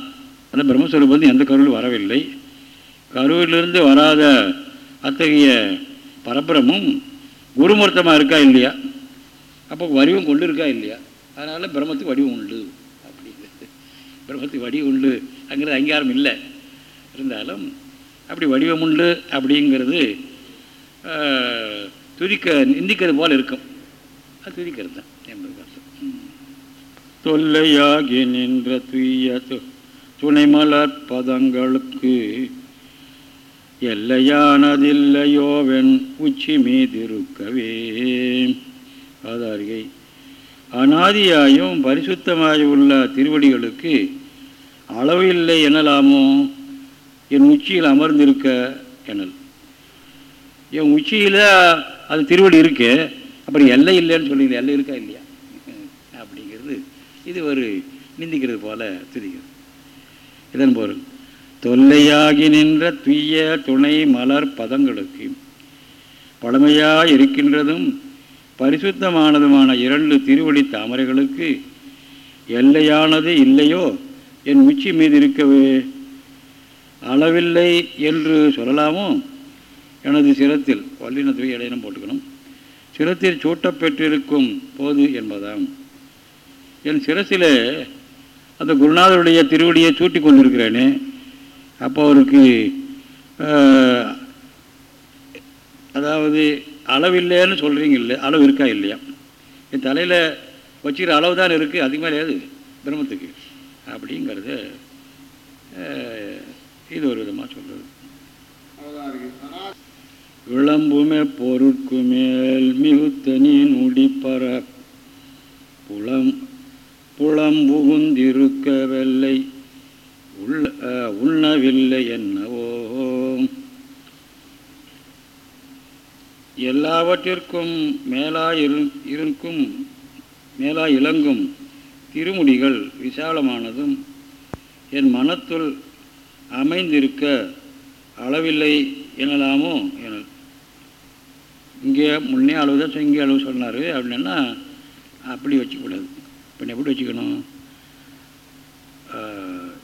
[SPEAKER 1] அந்த பிரம்மஸ்வரூபம் வந்து எந்த கருவிலும் வரவில்லை. கருவிலிருந்து வராத அத்தகைய பரபிரமும் குருமூர்த்தமாக இருக்கா இல்லையா? அப்போ வடிவம் கொண்டு இருக்கா இல்லையா? அதனால் பிரம்மத்துக்கு வடிவம் உண்டு அப்படிங்கிறது பிரம்மத்துக்கு வடிவம் உண்டு அங்கிறது அங்கீகாரம் இல்லை. இருந்தாலும் அப்படி வடிவம் உண்டு அப்படிங்கிறது துதிக்க நிந்திக்கிறது போல் இருக்கும். அது துதிக்கிறது தான் என்பது அர்த்தம். தொல்லையாகி நின்ற துய்ய துணைமலர் பதங்களுக்கு எல்லையானதில்லையோவென் உச்சி மீதிருக்கவே ஆதாரிகை. அனாதியாயும் பரிசுத்தமாய் உள்ள திருவடிகளுக்கு அளவு இல்லை எனலாமோ? என் உச்சியில் அமர்ந்திருக்க எனல். என் உச்சியில் அது திருவடி இருக்கு. அப்புறம் எல்லை இல்லைன்னு சொல்லிங்க எல்லை இருக்கா இல்லையா? அப்படிங்கிறது இது ஒரு நிந்திக்கிறது போல தெரிகிறது. இதன் பொருள். தொல்லையாகி நின்ற துய்ய துணை மலர் பதங்களுக்கு பழமையாக இருக்கின்றதும் பரிசுத்தமானதுமான இரண்டு திருவடி தாமரைகளுக்கு எல்லையானது இல்லையோ? என் உச்சி மீது இருக்கவே அளவில்லை என்று சொல்லலாமோ? எனது சிரத்தில் வல்லினத்துவை இடையினம் போட்டுக்கணும். சிரத்தில் சூட்டப்பெற்றிருக்கும் போது என்பதாம். என் சிரசிலே அந்த குருநாதருடைய திருவடியை சூட்டி கொண்டிருக்கிறேனே. அப்போ அவருக்கு அதாவது அளவில்லைன்னு சொல்கிறீங்க இல்லை அளவு இருக்கா இல்லையா? என் தலையில் வச்சுக்கிற அளவு தான் இருக்குது அதுக்கு மேலே ஏது? பிரம்மத்துக்கு. அப்படிங்கிறத இது ஒரு விதமாக சொல்கிறது விளம்புமே பொருட்கு மேல் மிகுத்தனி நுடிப்பற புலம் புலம் புகுந்திருக்க வெள்ளை உள்ள உண்ணவில்லை என்னவோ. எல்லாவற்றிற்கும் மேலாயிரு இருக்கும் மேலாய் இளங்கும் திருமுடிகள் விசாலமானதும் என் மனத்துள் அமைந்திருக்க அளவில்லை எனலாமோ என இங்கே முன்னே அளவு தான் இங்கே அளவு சொன்னார் அப்படின்னா அப்படி வச்சுக்கூடாது. இப்போ எப்படி வச்சுக்கணும்?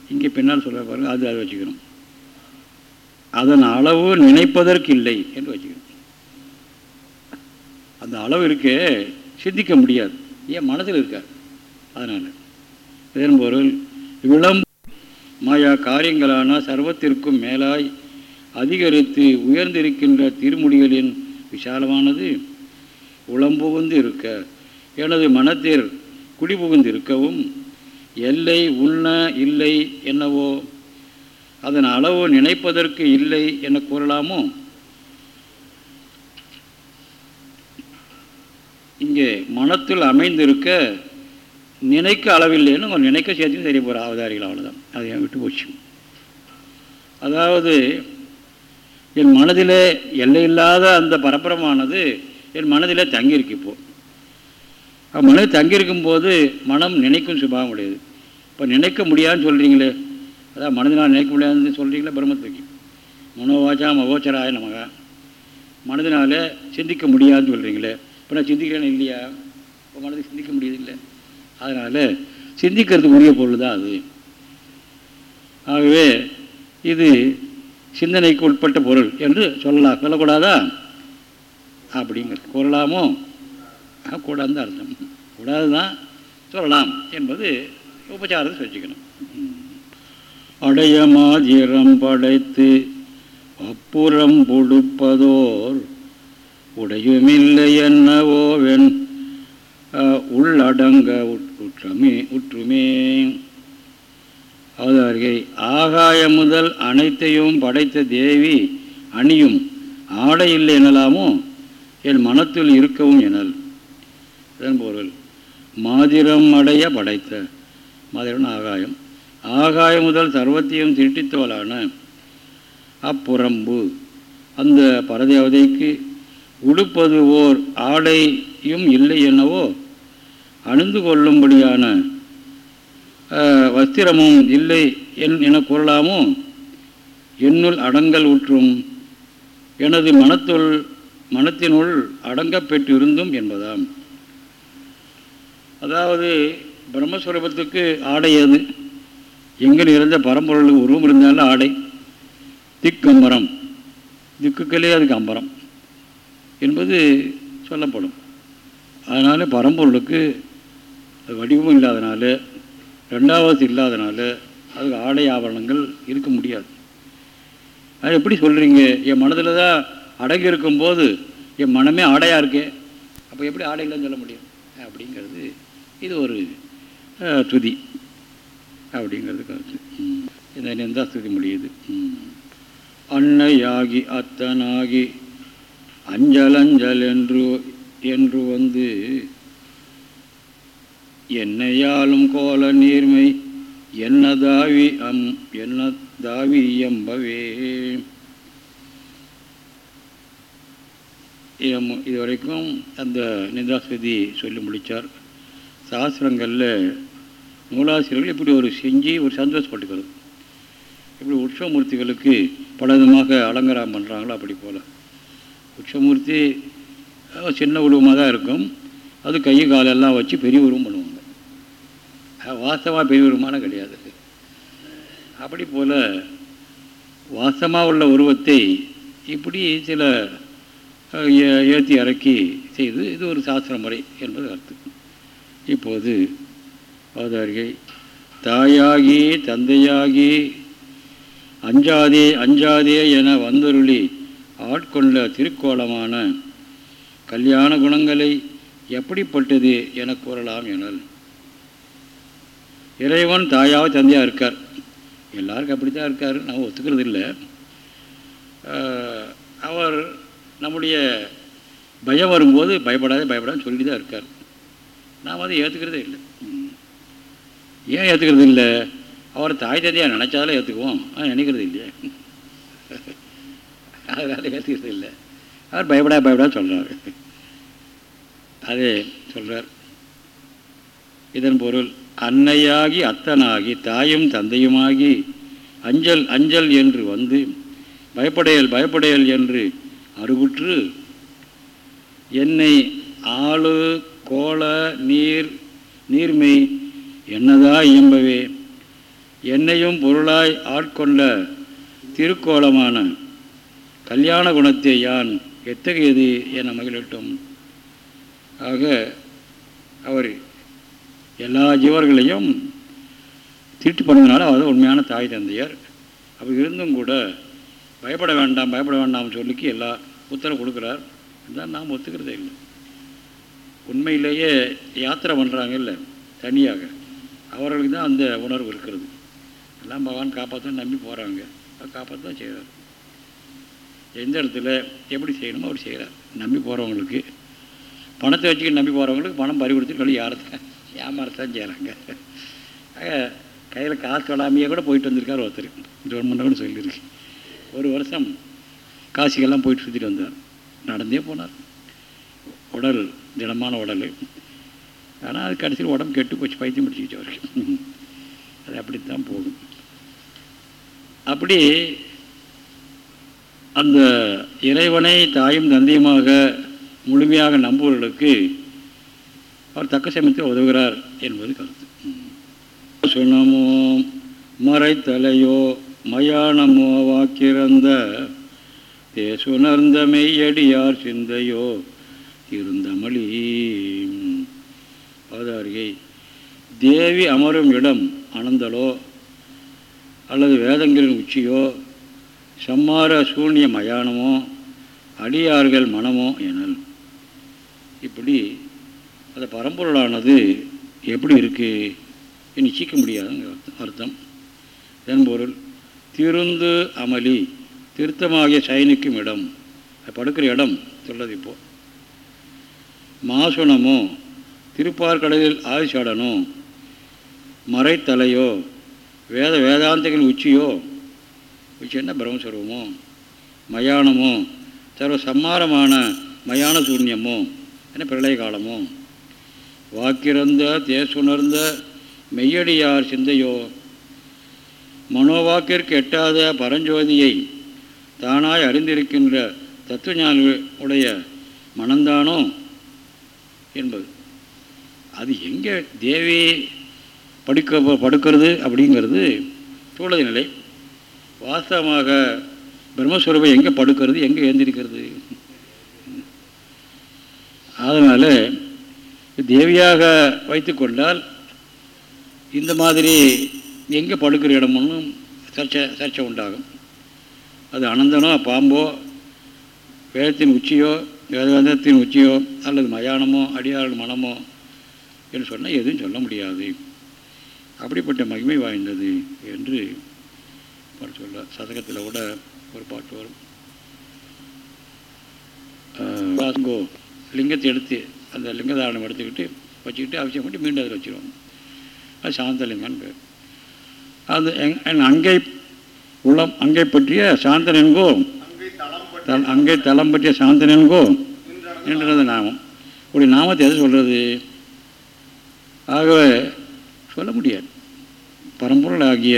[SPEAKER 1] இங்கே பின்னால் சொல்ல பாருங்கள் அது அதை வச்சுக்கணும். அதன் அளவு நினைப்பதற்கு இல்லை என்று வச்சுக்கணும். அந்த அளவு இருக்கே சிந்திக்க முடியாது. ஏன்? மனதில் இருக்கார் அதனால். இதன் பொருள் விளம்பு மாயா காரியங்களான சர்வத்திற்கும் மேலாய் அதிகரித்து உயர்ந்திருக்கின்ற திருமுடிகளின் விசாலமானது உளம்புகுந்து இருக்க எனது மனத்தில் குடிபுகுந்து இருக்கவும் எல்லை உண்ண இல்லை என்னவோ? அதன் அளவு நினைப்பதற்கு இல்லை என கூறலாமோ? இங்கே மனத்தில் அமைந்திருக்க நினைக்க அளவில்லைன்னு ஒரு நினைக்க சேர்த்து சரி போகிற அவதாரிகள் அவ்வளோதான் அதை விட்டு போச்சு? அதாவது என் மனதிலே எல்லையில்லாத அந்த பரப்பரமானது என் மனதிலே தங்கியிருக்கு இப்போது மனதில் தங்கியிருக்கும் போது மனம் நினைக்கும் சுபாவம் உடையது. இப்போ நினைக்க முடியாதுன்னு சொல்கிறீங்களே அதான் மனதினால் நினைக்க முடியாதுன்னு சொல்கிறீங்களே பிரம்மத்துக்கு. மனோவாச்சா மகோச்சராய நமக. மனதினால் சிந்திக்க முடியாதுன்னு சொல்கிறீங்களே இப்போ நான் சிந்திக்கிறேன்னு இல்லையா? இப்போ மனதை சிந்திக்க முடியுது இல்லை. அதனால் சிந்திக்கிறதுக்கு உரிய பொருள் தான் அது. ஆகவே இது சிந்தனைக்கு உட்பட்ட பொருள் என்று சொல்லலாம். சொல்லக்கூடாதா? அப்படிங்கிற கூறலாமோ கூடாதுன்னு அர்த்தம். கூடாது தான் சொல்லலாம் என்பது உபச்சாரத்தை வச்சுக்கணும் அடைய மாதிரம் படைத்து அப்புறம் பொடுப்பதோர் உடையுமில்லை என்னவோவென் உள்ளடங்க உற்றுமே உற்றுமே. அவதாரிகை ஆகாய முதல் அனைத்தையும் படைத்த தேவி அணியும் ஆடை இல்லை எனலாமோ? என் மனத்தில் இருக்கவும் எனல். இதன் பொருள் மாதிரம் அடைய படைத்த மதுரன் ஆகாயம். ஆகாயம் முதல் சர்வத்தையும் திருட்டித்தோலான அப்புறம்பு. அந்த பரதேவதைக்கு உடுப்பது ஓர் ஆடையும் இல்லை என்னவோ? அணிந்து கொள்ளும்படியான வஸ்திரமும் இல்லை என் என கூறலாமோ? என்னுள் அடங்கல் ஊற்றும். எனது மனத்துள் மனத்தினுள் அடங்கப்பெற்றிருந்தும் என்பதாம். அதாவது பிரம்மஸ்வரூபத்துக்கு ஆடை அது எங்கே இருந்த பரம்பொருளுக்கு உருவம் இருந்தாலும் ஆடை. திக்கம்பரம். திக்குக்களே அதுக்கு அம்பரம் என்பது சொல்லப்படும். அதனால் பரம்பொருளுக்கு வடிவமும் இல்லாதனால ரெண்டாவது இல்லாதனால அதுக்கு ஆடை ஆவரணங்கள் இருக்க முடியாது. அது எப்படி சொல்கிறீங்க என் மனதில் தான் அடங்கி இருக்கும்போது என் மனமே ஆடையாக இருக்கே. அப்போ எப்படி ஆடை இல்லைன்னு சொல்ல முடியும்? அப்படிங்கிறது இது ஒரு துதி. அப்படிங்கிறது கருத்து. இந்த ஸ்துதி முடியுது. அன்னையாகி அத்தனாகி அஞ்சல் அஞ்சல் என்று என்று வந்து என்னையாலும் கோல நீர்மை என்ன தாவி அம் என்ன தாவி எம்பவே இதுவரைக்கும் அந்த நிந்தாஸ்வதி சொல்லி முடித்தார் சாஸ்திரங்களில் நூலாசிரியர்கள் இப்படி ஒரு செஞ்சு ஒரு சந்தோஷப்பட்டுக்கிறது? இப்படி உற்சவமூர்த்திகளுக்கு பல விதமாக அலங்காரம் பண்ணுறாங்களோ அப்படி போல். உற்சவமூர்த்தி சின்ன உருவமாக தான் இருக்கும். அது கை காலெல்லாம் வச்சு பெரிய உருவம் பண்ணுவாங்க. வாசமாக பெரிய உருவமான கிடையாது அப்படி போல் வாசமாக உள்ள உருவத்தை இப்படி சில ஏற்றி இறக்கி செய்து இது ஒரு சாஸ்திர முறை என்பது கருத்து இப்போது அவதாரிகை தாயாகி தந்தையாகி அஞ்சாதே அஞ்சாதே என வந்தருளி ஆட்கொண்ட திருக்கோலமான கல்யாண குணங்களை எப்படிப்பட்டது என கூறலாம் எனல். இறைவன் தாயாக தந்தையாக இருக்கார். எல்லாருக்கும் அப்படி தான் இருக்கார். நான் ஒத்துக்கிறது இல்லை அவர் நம்முடைய பயம் வரும்போது பயப்படாத பயப்படாதுன்னு சொல்லி தான் இருக்கார். நாம் அதை ஏற்றுக்கிறதே இல்லை. ஏன் ஏற்றுக்கிறது இல்லை? அவர் தாய் தந்தையாக நினச்சாலும் ஏற்றுக்குவோம் ஆனால் நினைக்கிறது இல்லையே. அதனால் ஏற்றுக்கிறது இல்லை. அவர் பயப்படா பயப்படா சொல்கிறார் அதே சொல்கிறார் இதன் பொருள் அன்னையாகி அத்தனாகி தாயும் தந்தையுமாகி அஞ்சல் அஞ்சல் என்று வந்து பயப்படையல் பயப்படையல் என்று அருகுற்று என்னை ஆளு கோள நீர் நீர்மை என்னதா இயம்பவே என்னையும் பொருளாய் ஆட்கொண்ட திருக்கோலமான கல்யாண குணத்தை யான் எத்தகையது என மகிழட்டும். ஆக அவர் எல்லா ஜீவர்களையும் திருட்டு பண்ணதுனால அவர் உண்மையான தாய் தந்தையர். அப்படி இருந்தும் கூட பயப்பட வேண்டாம் பயப்பட வேண்டாம்னு சொல்லிக்கு எல்லா உத்தரவு கொடுக்குறார். தான் நாம் ஒத்துக்கிறதே இல்லை. உண்மையிலேயே யாத்திரை பண்ணுறாங்க இல்லை தனியாக. அவர்களுக்கு தான் அந்த உணர்வு இருக்கிறது. எல்லாம் பகவான் காப்பாற்ற நம்பி போகிறாங்க காப்பாற்ற தான் செய்கிறார் எந்த இடத்துல எப்படி செய்யணுமோ அவர் செய்கிறார் நம்பி போகிறவங்களுக்கு பணத்தை வச்சுக்கிட்டு நம்பி போகிறவங்களுக்கு பணம் பறி சொல்லி கழி யாரத்தான் ஏமாறத்தான் செய்கிறாங்க கையில் காசு விடாமையே கூட போயிட்டு வந்திருக்கார் ஒருத்தர். கவர்மெண்ட்டை கூட சொல்லியிருக்கு. ஒரு வருஷம் காசிக்கெல்லாம் போயிட்டு சுற்றிட்டு வந்தார். நடந்தே போனார். உடல் திடமான உடல். ஆனால் அது கடைசியில் உடம்பு கெட்டு போச்சு பைத்தியம் பிடிச்சிக்கிச்சு அவருக்கு அது அப்படித்தான் போகும். அப்படி அந்த இறைவனை தாயும் தந்தையுமாக முழுமையாக நம்புவர்களுக்கு அவர் தக்க சமயத்தில் உதவுகிறார் என்பது கருத்து. சுனமோ மறைத்தலையோ மயானமோ வாக்கிறந்த பேசுணர்ந்த மெய்யடியார் சிந்தையோ இருந்தமளி அவதாரியை தேவி அமரும் இடம் அனந்தலோ அல்லது வேதங்களின் உச்சியோ சம்மார சூன்ய மயானமோ அடியார்கள் மனமோ எனல். இப்படி அந்த பரம்பொருளானது எப்படி இருக்குது நிச்சயிக்க முடியாதுங்க அர்த்தம். என்பொருள் திருந்து அமளி திருத்தமாகிய சயனிக்கும் இடம். படுக்கிற இடம் சொல்றது இப்போது மாசுணமோ திருப்பார்கடலில் ஆயுஷாடனோ மறைத்தலையோ? வேத வேதாந்தகின் உச்சியோ? உச்சி என்ன பிரம்மஸ்வரூபமோ? மயானமோ? சர்வ சம்மாரமான மயான சூன்யமோ? என்ன பிரளய காலமோ? வாக்கிறந்த தேசுணர்ந்த மெய்யடியார் சிந்தையோ? மனோவாக்கிற்கு எட்டாத பரஞ்சோதியை தானாய் அறிந்திருக்கின்ற தத்துவஞான உடைய மனந்தானோ என்பது. அது எங்கே தேவி படுக்க படுக்கிறது அப்படிங்கிறது சூழல் நிலை. வாஸ்தவமாக பிரம்மஸ்வரூபம் எங்கே படுக்கிறது எங்கே எழுந்திருக்கிறது? அதனால் தேவியாக வைத்து கொண்டால் இந்த மாதிரி எங்கே படுக்கிற இடமும் சர்ச்சை சர்ச்சை உண்டாகும். அது அனந்தனோ பாம்போ வேதத்தின் உச்சியோ வேதாந்தத்தின் உச்சியோ அல்லது மயானமோ அடியாளன் மனமோ என்று சொன்னால் எதுவும் சொல்ல முடியாது. அப்படிப்பட்ட மகிமை வாய்ந்தது என்று பாட்டு சொல்ல சதகத்தில் கூட ஒரு பாட்டு வரும். பாருங்கோ லிங்கத்தை எடுத்து அந்த லிங்கதாரணம் எடுத்துக்கிட்டு வச்சுக்கிட்டு அவசியம் பண்ணி மீண்டும் அதில் வச்சுருவோம். அது சாந்தலிங்கன்னு பேர். அது எங் அங்கை உள்ளம் அங்கை பற்றிய சாந்தனென்கோ அங்கை தளம் பற்றிய சாந்தனென்கோ என்றது நாமம். இப்படி நாமத்தை எதை சொல்கிறது ஆகவே சொல்ல முடியாது. பரம்பொருள் ஆகிய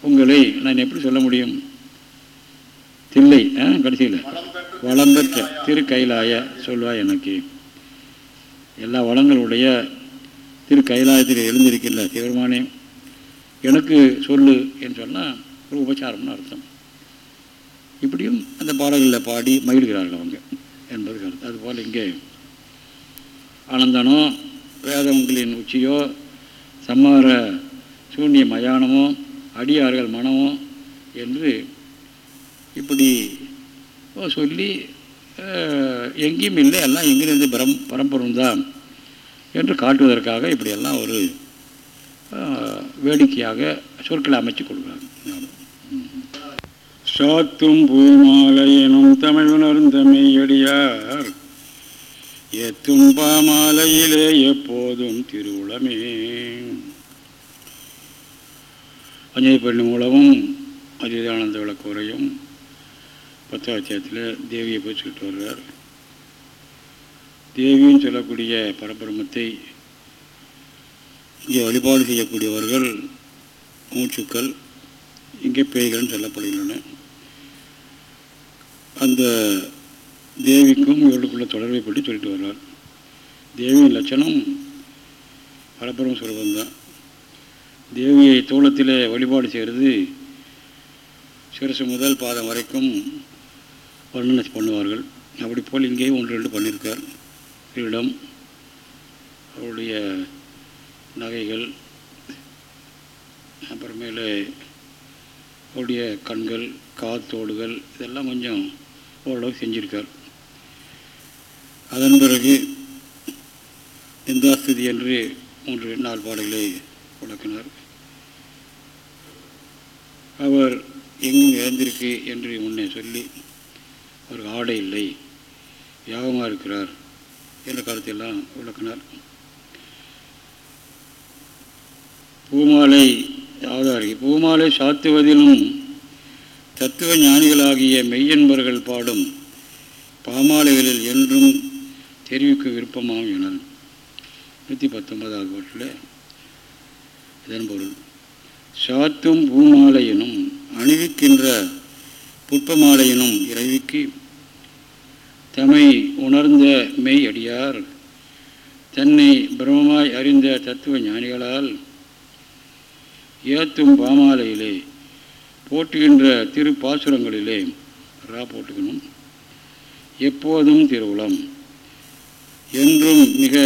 [SPEAKER 1] உங்களை நான் எப்படி சொல்ல முடியும்? தில்லை கடைசியில். வளம் பெற்ற திரு சொல்வாய் எனக்கு. எல்லா வளங்களுடைய திரு கைலாயத்தில் எழுந்திருக்கின்ற திருமானே எனக்கு சொல்லு என்று சொன்னால் ஒரு உபச்சாரம்னு அர்த்தம். இப்படியும் அந்த பாடல்களில் பாடி மகிழ்கிறார்கள் அவங்க என்பது கருத்து. அதுபோல் இங்கே ஆனந்தனம் வேதங்களின் உச்சியோ சம்மார சூன்ய மயானமோ அடியார்கள் மனமோ என்று இப்படி சொல்லி எங்கேயும் இல்லை எல்லாம் எங்கிருந்து பரம் பரம்பரம் தான் என்று காட்டுவதற்காக இப்படியெல்லாம் ஒரு வேடிக்கையாக சொற்களை அமைச்சு கொடுக்குறாங்க. சாத்தும் பூமாலையனும் தமிழ் உணர்ந்த மெய்யடியார் எத்தும் மாலையிலே எப்போதும் திருவுளமே. அஞ்சலி பெண்ணு மூலமும் அஜிதானந்த விளக்குறையும் பத்தாத்தியத்தில் தேவியை போய் சொல்லிட்டு வர்றார். தேவின்னு சொல்லக்கூடிய பரபிரமத்தை இங்கே வழிபாடு செய்யக்கூடியவர்கள் மூச்சுக்கள் இங்கே பேய்கள்னு சொல்லப்படுகின்றன. அந்த தேவிக்கும் இவர்களுக்குள்ள தொடர்பை பற்றி சொல்லிட்டு வர்றார் தேவியின் லட்சணம் பரபரம் சுரபந்தான் தேவியை தோளத்தில் வழிபாடு செய்கிறது சிறுசு முதல் பாதம் வரைக்கும் வர்ணனை பண்ணுவார்கள். அப்படி போல் இங்கேயும் ஒன்று ரெண்டு பண்ணியிருக்கார். இடம் அவருடைய நகைகள் அப்புறமேலே அவருடைய கண்கள் காத்தோடுகள் இதெல்லாம் கொஞ்சம் ஓரளவு செஞ்சிருக்கார். அதன் பிறகு இந்தாஸ்திதி என்று மூன்று நாள் பாடல்களை விளக்கினார். அவர் எங்கும் இறந்திருக்கு என்று முன்னே சொல்லி அவருக்கு ஆடை இல்லை யாகமாக இருக்கிறார் என்ற கருத்தையெல்லாம் விளக்கினார். பூமாலை அவதாரி பூமாலை சாத்துவதிலும் தத்துவ ஞானிகளாகிய மெய்யன்பர்கள் பாடும் பாமாலைகளில் என்றும் தெரிவிக்க விருப்பமாகும் என நூற்றி பத்தொன்பதாவது பாட்டில் இதன் பொருள். சாத்தும் பூமாலையினும் அணிவிக்கின்ற புட்பமாலையினும் இறைவிக்கு தமை உணர்ந்த மெய் அடியார் தன்னை பிரம்மமாய் அறிந்த தத்துவ ஞானிகளால் ஏத்தும் பாமாலையிலே போட்டுகின்ற திருப்பாசுரங்களிலே ரா போட்டுக்கணும் எப்போதும் திருவுளம். என்றும் மிக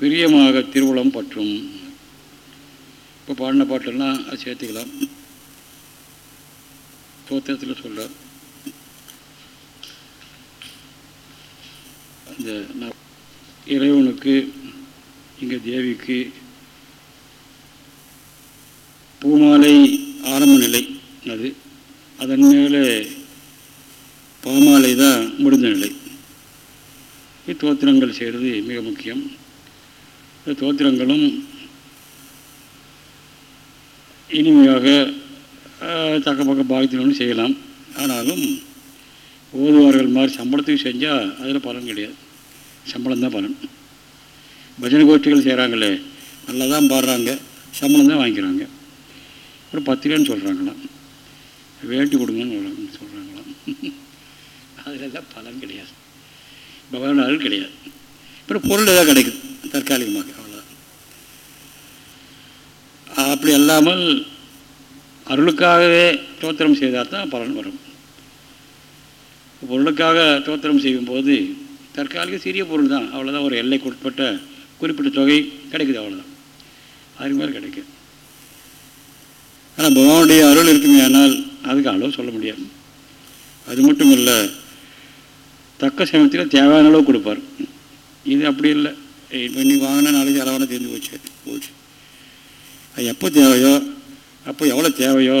[SPEAKER 1] பிரியமாக திருவுளம் பற்றும். இப்போ பாடின பாட்டெல்லாம் அது சேர்த்துக்கலாம். தோத்திரத்தில் சொல்ல அந்த இறைவனுக்கு இங்கே தேவிக்கு பூமாலை ஆரம்ப நிலை அது. அதன் மேலே பாமாலை தான் முடிந்த நிலை. தோத்திரங்கள் செய்கிறது மிக முக்கியம் தோத்திரங்களும் இனிமையாக தக்க பக்க பாகத்தினு செய்யலாம் ஆனாலும் ஓதுவார்கள் மாதிரி சம்பளத்துக்கு செஞ்சால் அதில் பலன் கிடையாது சம்பளம் தான் பலன் பஜனை கோஷ்டிகள் செய்கிறாங்களே நல்லா தான் பாடுறாங்க சம்பளம் தான் வாங்கிக்கிறாங்க ஒரு பத்து சொல்கிறாங்களாம் வேட்டி கொடுங்கன்னு சொல்கிறாங்களாம் அதிலெல்லாம் பலன் கிடையாது பகவான் அருள் கிடையாது. அப்புறம் பொருள் ஏதாவது கிடைக்குது. தற்காலிகமாக அவ்வளோதான் அப்படி அல்லாமல் அருளுக்காகவே தோத்திரம் செய்தால் தான் பலன் வரும். பொருளுக்காக தோத்திரம் செய்யும்போது தற்காலிக சிறிய பொருள் தான். அவ்வளோதான் ஒரு எல்லைக்கு உட்பட்ட குறிப்பிட்ட தொகை கிடைக்குது அவ்வளோதான் அதுக்கு மேலே கிடைக்கும் ஆனால் பகவானுடைய அருள் இருக்குமே ஆனால் அதுக்கு அளவு சொல்ல முடியாது. அது மட்டும் இல்லை தக்க சமயத்தில் தேவையான அளவு கொடுப்பார். இது அப்படி இல்லை. இப்போ நீ வாங்கினா நாளைக்கு அளவான தெரிஞ்சு போச்சு. போச்சு. அது எப்போ தேவையோ அப்போ எவ்வளோ தேவையோ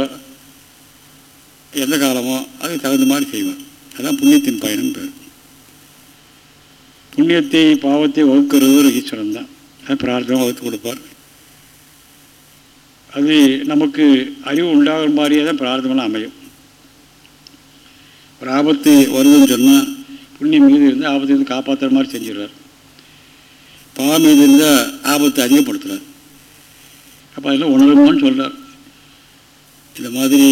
[SPEAKER 1] எந்த காலமோ அதுக்கு தகுந்த மாதிரி செய்வார் அதுதான் புண்ணியத்தின் பயணம் பேர். புண்ணியத்தை பாவத்தை வகுக்கிறது ஒரு ஈஸ்வரன் தான். அது பிரார்த்தனை வகுத்து கொடுப்பார். அது நமக்கு அறிவு உண்டாகிற மாதிரியே தான் பிரார்த்தமெல்லாம் அமையும். ஒரு ஆபத்து வருதுன்னு சொன்னால் புண்ணியம் மீது இருந்தால் ஆபத்தை இருந்து காப்பாற்றுற மாதிரி செஞ்சிடுறார். பாவம் மீது இருந்தால் ஆபத்தை அதிகப்படுத்துகிறார் அப்போ அதில் உணருமான்னு சொல்கிறார் இந்த மாதிரி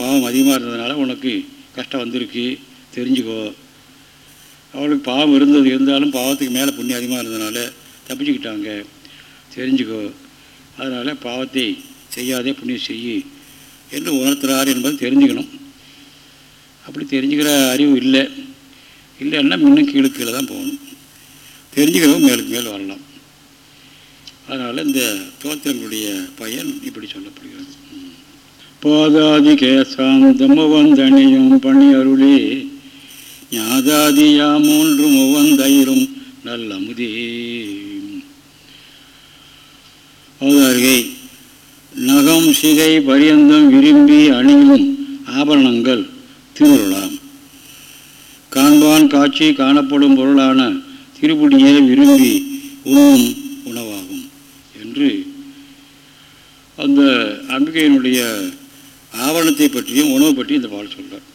[SPEAKER 1] பாவம் அதிகமாக இருந்ததுனால உனக்கு கஷ்டம் வந்திருக்கு தெரிஞ்சுக்கோ. அவளுக்கு பாவம் இருந்தது இருந்தாலும் பாவத்துக்கு மேலே புண்ணியம் அதிகமாக இருந்ததுனால தப்பிச்சுக்கிட்டாங்க. தெரிஞ்சுக்கோ. அதனால் பாவத்தை செய்யாதே புண்ணியம் செய்யி என்று உணர்த்துறாரு என்பது தெரிஞ்சுக்கணும். அப்படி தெரிஞ்சுக்கிற அறிவு இல்லை. இல்லைன்னா இன்னும் கீழே கீழே தான் போகணும். தெரிஞ்சுக்கிறவங்க மேலுக்கு மேல் வரலாம். அதனால் இந்த தோத்திரங்களுடைய பயன் இப்படி சொல்லப்படுகிறது. பாதாதி கேசாந்தமவந்தனியும் பணி அருளே ஞாதாதியா மூன்றும் ஒவ்வொந்தயிரும் நல்ல அமுதே அவதாரிகை நகம் சிகை பரியந்தம் விரும்பி அணியும் ஆபரணங்கள் திருவுருளாம். காண்பான் காட்சி காணப்படும் பொருளான திருப்புடியை விரும்பி உண்ணும் உணவாகும் என்று அந்த அம்பிகையினுடைய ஆவரணத்தை பற்றியும் உணவு பற்றியும் இந்த பாடல் சொல்கிறார்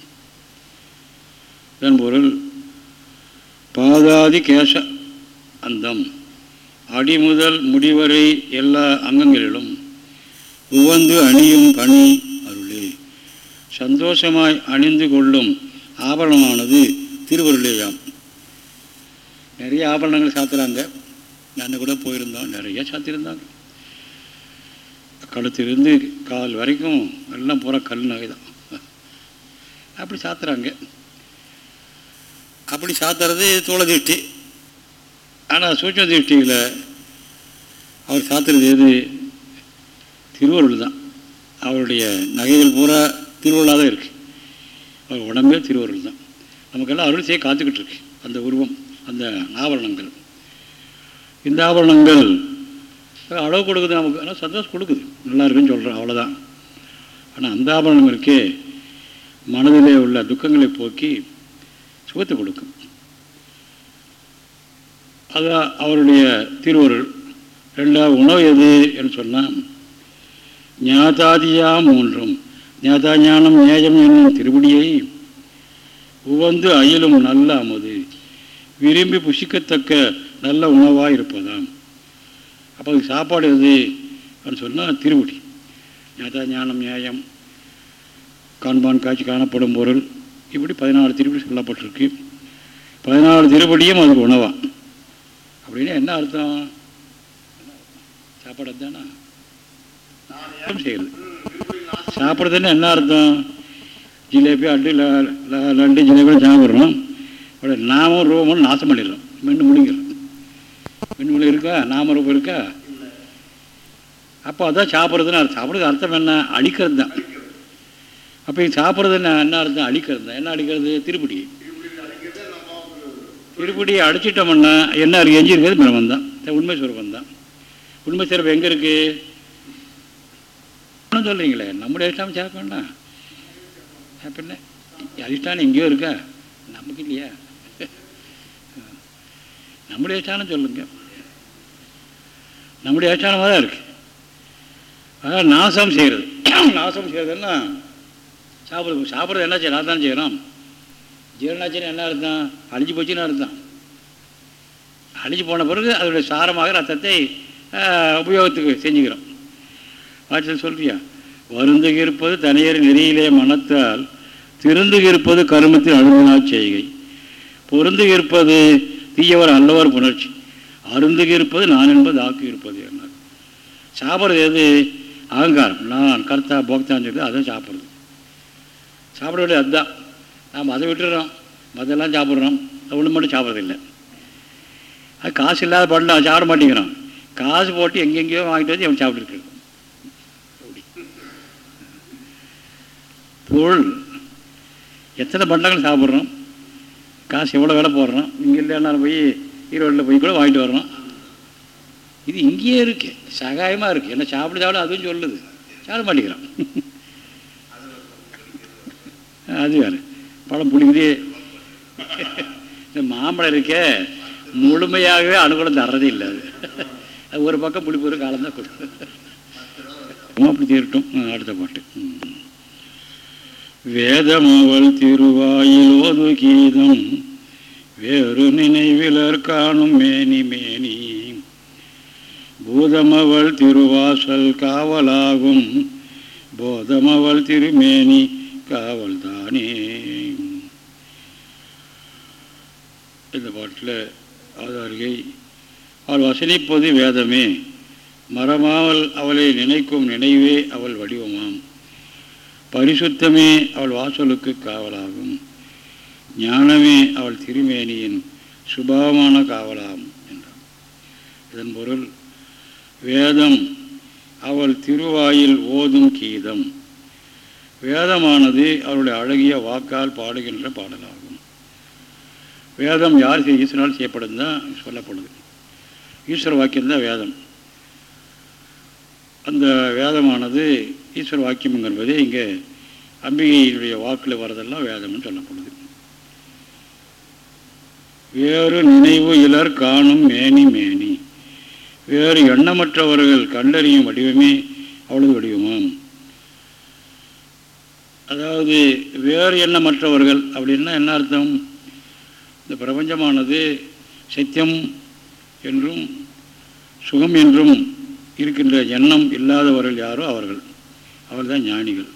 [SPEAKER 1] இதன் பொருள் பாதாதி கேச அந்தம். அடி முதல் முடிவரை எல்லா அங்கங்களிலும் உவந்து அணியும் பணி அருளே. சந்தோஷமாய் அணிந்து கொள்ளும் ஆபரணமானது திருவருளேயாம். நிறைய ஆபரணங்கள் சாத்துறாங்க. நான் கூட போயிருந்தோம். நிறைய சாத்திருந்தாங்க. கழுத்திலிருந்து கால் வரைக்கும் எல்லாம் பூரா கல் நகை தான் அப்படி சாத்துறாங்க. அப்படி சாத்துறது தோள திருஷ்டி ஆனால் சூட்ச திருஷ்டியில் அவர் சாத்துறது எது? திருவருள் தான் அவருடைய நகைகள் பூரா திருவருளாக தான் இருக்குது அவர் உடம்பே திருவருள் தான் நமக்கெல்லாம் அருள் செய்ய காத்துக்கிட்டு இருக்கு. அந்த உருவம் அந்த ஆபரணங்கள். இந்த ஆபரணங்கள் அளவு கொடுக்குது நமக்கு. ஆனால் சந்தோஷம் கொடுக்குது. நல்லா இருக்குன்னு சொல்கிறோம் அவ்வளோதான் ஆனால் அந்த ஆபரணங்களுக்கே மனதிலே உள்ள துக்கங்களை போக்கி சுகத்தை கொடுக்கும். அது அவருடைய திருவருள் ரெண்டாவது உணவு எது? என்று சொன்னால் ஞாதாதியா மூன்றும். ஞாதா ஞானம் நேயம் என்னும் திருவடியை உவந்து அயிலும் நல்ல அமுது. விரும்பி புசிக்கத்தக்க நல்ல உணவாக இருப்பதாம். அப்போ அதுக்கு சாப்பாடு எது? அப்படின்னு சொன்னால் திருப்படி ஞாதா ஞானம் நியாயம். காண்பான் காட்சி காணப்படும் பொருள். இப்படி பதினாலு திருப்படி சொல்லப்பட்டிருக்கு. பதினாலு திருப்படியும் அதுக்கு உணவா. அப்படின்னா என்ன அர்த்தம்? சாப்பாடு தானா செய்கிறது சாப்பிட்றதுன்னு என்ன அர்த்தம்? ஜிலேபி அட்டு ல- லட்டு ஜிலேபி சாப்பிட்றோம் அப்படியே நாமும் ரூபமும் நாசம் பண்ணிடுறோம். மென்று முழுங்கிடுறோம் மின்னு முழு இருக்கா? நாம ரூபம் இருக்கா? அப்போ அதான் சாப்பிட்றதுன்னு அர்த்தம். சாப்பிட்றது அர்த்தம் என்ன? அழிக்கிறது தான். அப்போ இது சாப்பிட்றது என்ன? என்ன அர்த்தம்? அழிக்கிறது தான். என்ன அழிக்கிறது? திருப்படி. திருப்படியை அடிச்சிட்டோம்னா என்ன இருக்கு? எஞ்சி இருக்கிறது தான். உண்மை சுரூபம் தான். உண்மை சிறப்பு எங்கே இருக்குது சொல்கிறீங்களே நம்முடைய இஷ்டம் சேர்க்க வேண்டாம். பின்ன அதிஷ்டானம் எங்கேயோ இருக்கா? நமக்கு இல்லையா? நம்முடைய அதிஷ்டானம் சொல்லுங்க. நம்முடைய அதிஷ்டானமாக தான் இருக்கு. அதான் நாசம் செய்கிறது நாசம் செய்கிறதுன்னா சாப்பிட்றது. சாப்பிட்றது என்ன செய்ய தான் செய்கிறோம் ஜீரணாச்சின்னு என்ன அர்த்தம்? அழிஞ்சு போச்சுன்னு அர்த்தம். அழிஞ்சு போன பிறகு அதனுடைய சாரமாக ரத்தத்தை ஆஹ், உபயோகத்துக்கு செஞ்சுக்கிறோம். ஆட்சியில் சொல்றியா? வருந்து இருப்பது தனியர் நெறியிலே மனத்தால் திருந்துக இருப்பது கருமத்தின் அழுந்தினால் செய்கை. பொருந்துகிருப்பது தீயவர் அல்லவர் புணர்ச்சி. அருந்துகி இருப்பது நான் என்பது ஆக்கு இருப்பது என்ன சாப்பிட்றது எது? அகங்காரம். நான் கர்த்தா போக்தான்னு சொல்லி அதான் சாப்பிட்றது. சாப்பிட வேண்டியது அதுதான். நாம் அதை விட்டுறோம். மதெல்லாம் சாப்பிட்றோம். ஒன்று மட்டும் சாப்பிட்றதில்லை. அது காசு இல்லாத பண்ணலாம் சாப்பிட மாட்டேங்கிறோம் காசு போட்டு எங்கெங்கேயோ வாங்கிட்டு வந்து அவன் சாப்பிட்டுருக்கு பொருள் எத்தனை பண்டங்கள் சாப்பிட்றோம்? காசு எவ்வளோ வேலை போடுறோம்? இங்கே இல்லைன்னா போய் ஈரோட்டில் போய் கூட வாங்கிட்டு வர்றோம். இது இங்கேயே இருக்கு. சகாயமாக இருக்குது என்ன சாப்பிட சாப்பிட அதுவும் சொல்லுது. சாப்பிட மாட்டேங்கிறோம் அது வேறு. பழம் புளிக்குது. இந்த மாம்பழம் இருக்கே முழுமையாகவே அனுகூலம் தர்றதே இல்லை அது. அது ஒரு பக்கம் புளிப்பு ஒரு காலம் தான் கொடுக்கும் அப்படி தீரட்டும். அடுத்த பாட்டு. ம். வேதமவள் திருவாயில் ஓது கீதம். வேறு நினைவிலர் காணும் மேனி மேனி. பூதமவள் திருவாசல் காவலாகும். போதமவள் திருமேனி காவல்தானே. இந்த பாட்டில் ஆதாரிகை அவள் வசனிப்பது வேதமே. மறமாமல் அவளை நினைக்கும் நினைவே அவள் வடிவமாம். பரிசுத்தமே அவள் வாசலுக்கு காவலாகும். ஞானமே அவள் திருமேனியின் சுபாவமான காவலாகும் என்றான். இதன் பொருள் வேதம் அவள் திருவாயில் ஓதும் கீதம். வேதமானது அவளுடைய அழகிய வாக்கால் பாடுகின்ற பாடலாகும். வேதம் யார் செய்ய ஈஸ்வரால் செய்யப்படும் தான் சொல்லப்படுது. ஈஸ்வர வாக்கியம் தான் வேதம். அந்த வேதமானது ஈஸ்வர வாக்கியம் என்பது இங்கே அம்பிகையினுடைய வாக்கில் வரதெல்லாம் வேதம்னு சொல்லப்படுது. வேறு நினைவு இலர் காணும் மேனி மேனி. வேறு எண்ணமற்றவர்கள் கண்டறியும் வடிவமே அவ்வளவு வடிவமாம். அதாவது வேறு எண்ணமற்றவர்கள் அப்படின்னா என்ன அர்த்தம்? இந்த பிரபஞ்சமானது சத்தியம் என்றும் சுகம் என்றும் இருக்கின்ற எண்ணம் இல்லாதவர்கள் யாரோ அவர்கள். அவர் தான் ஞானிகள்.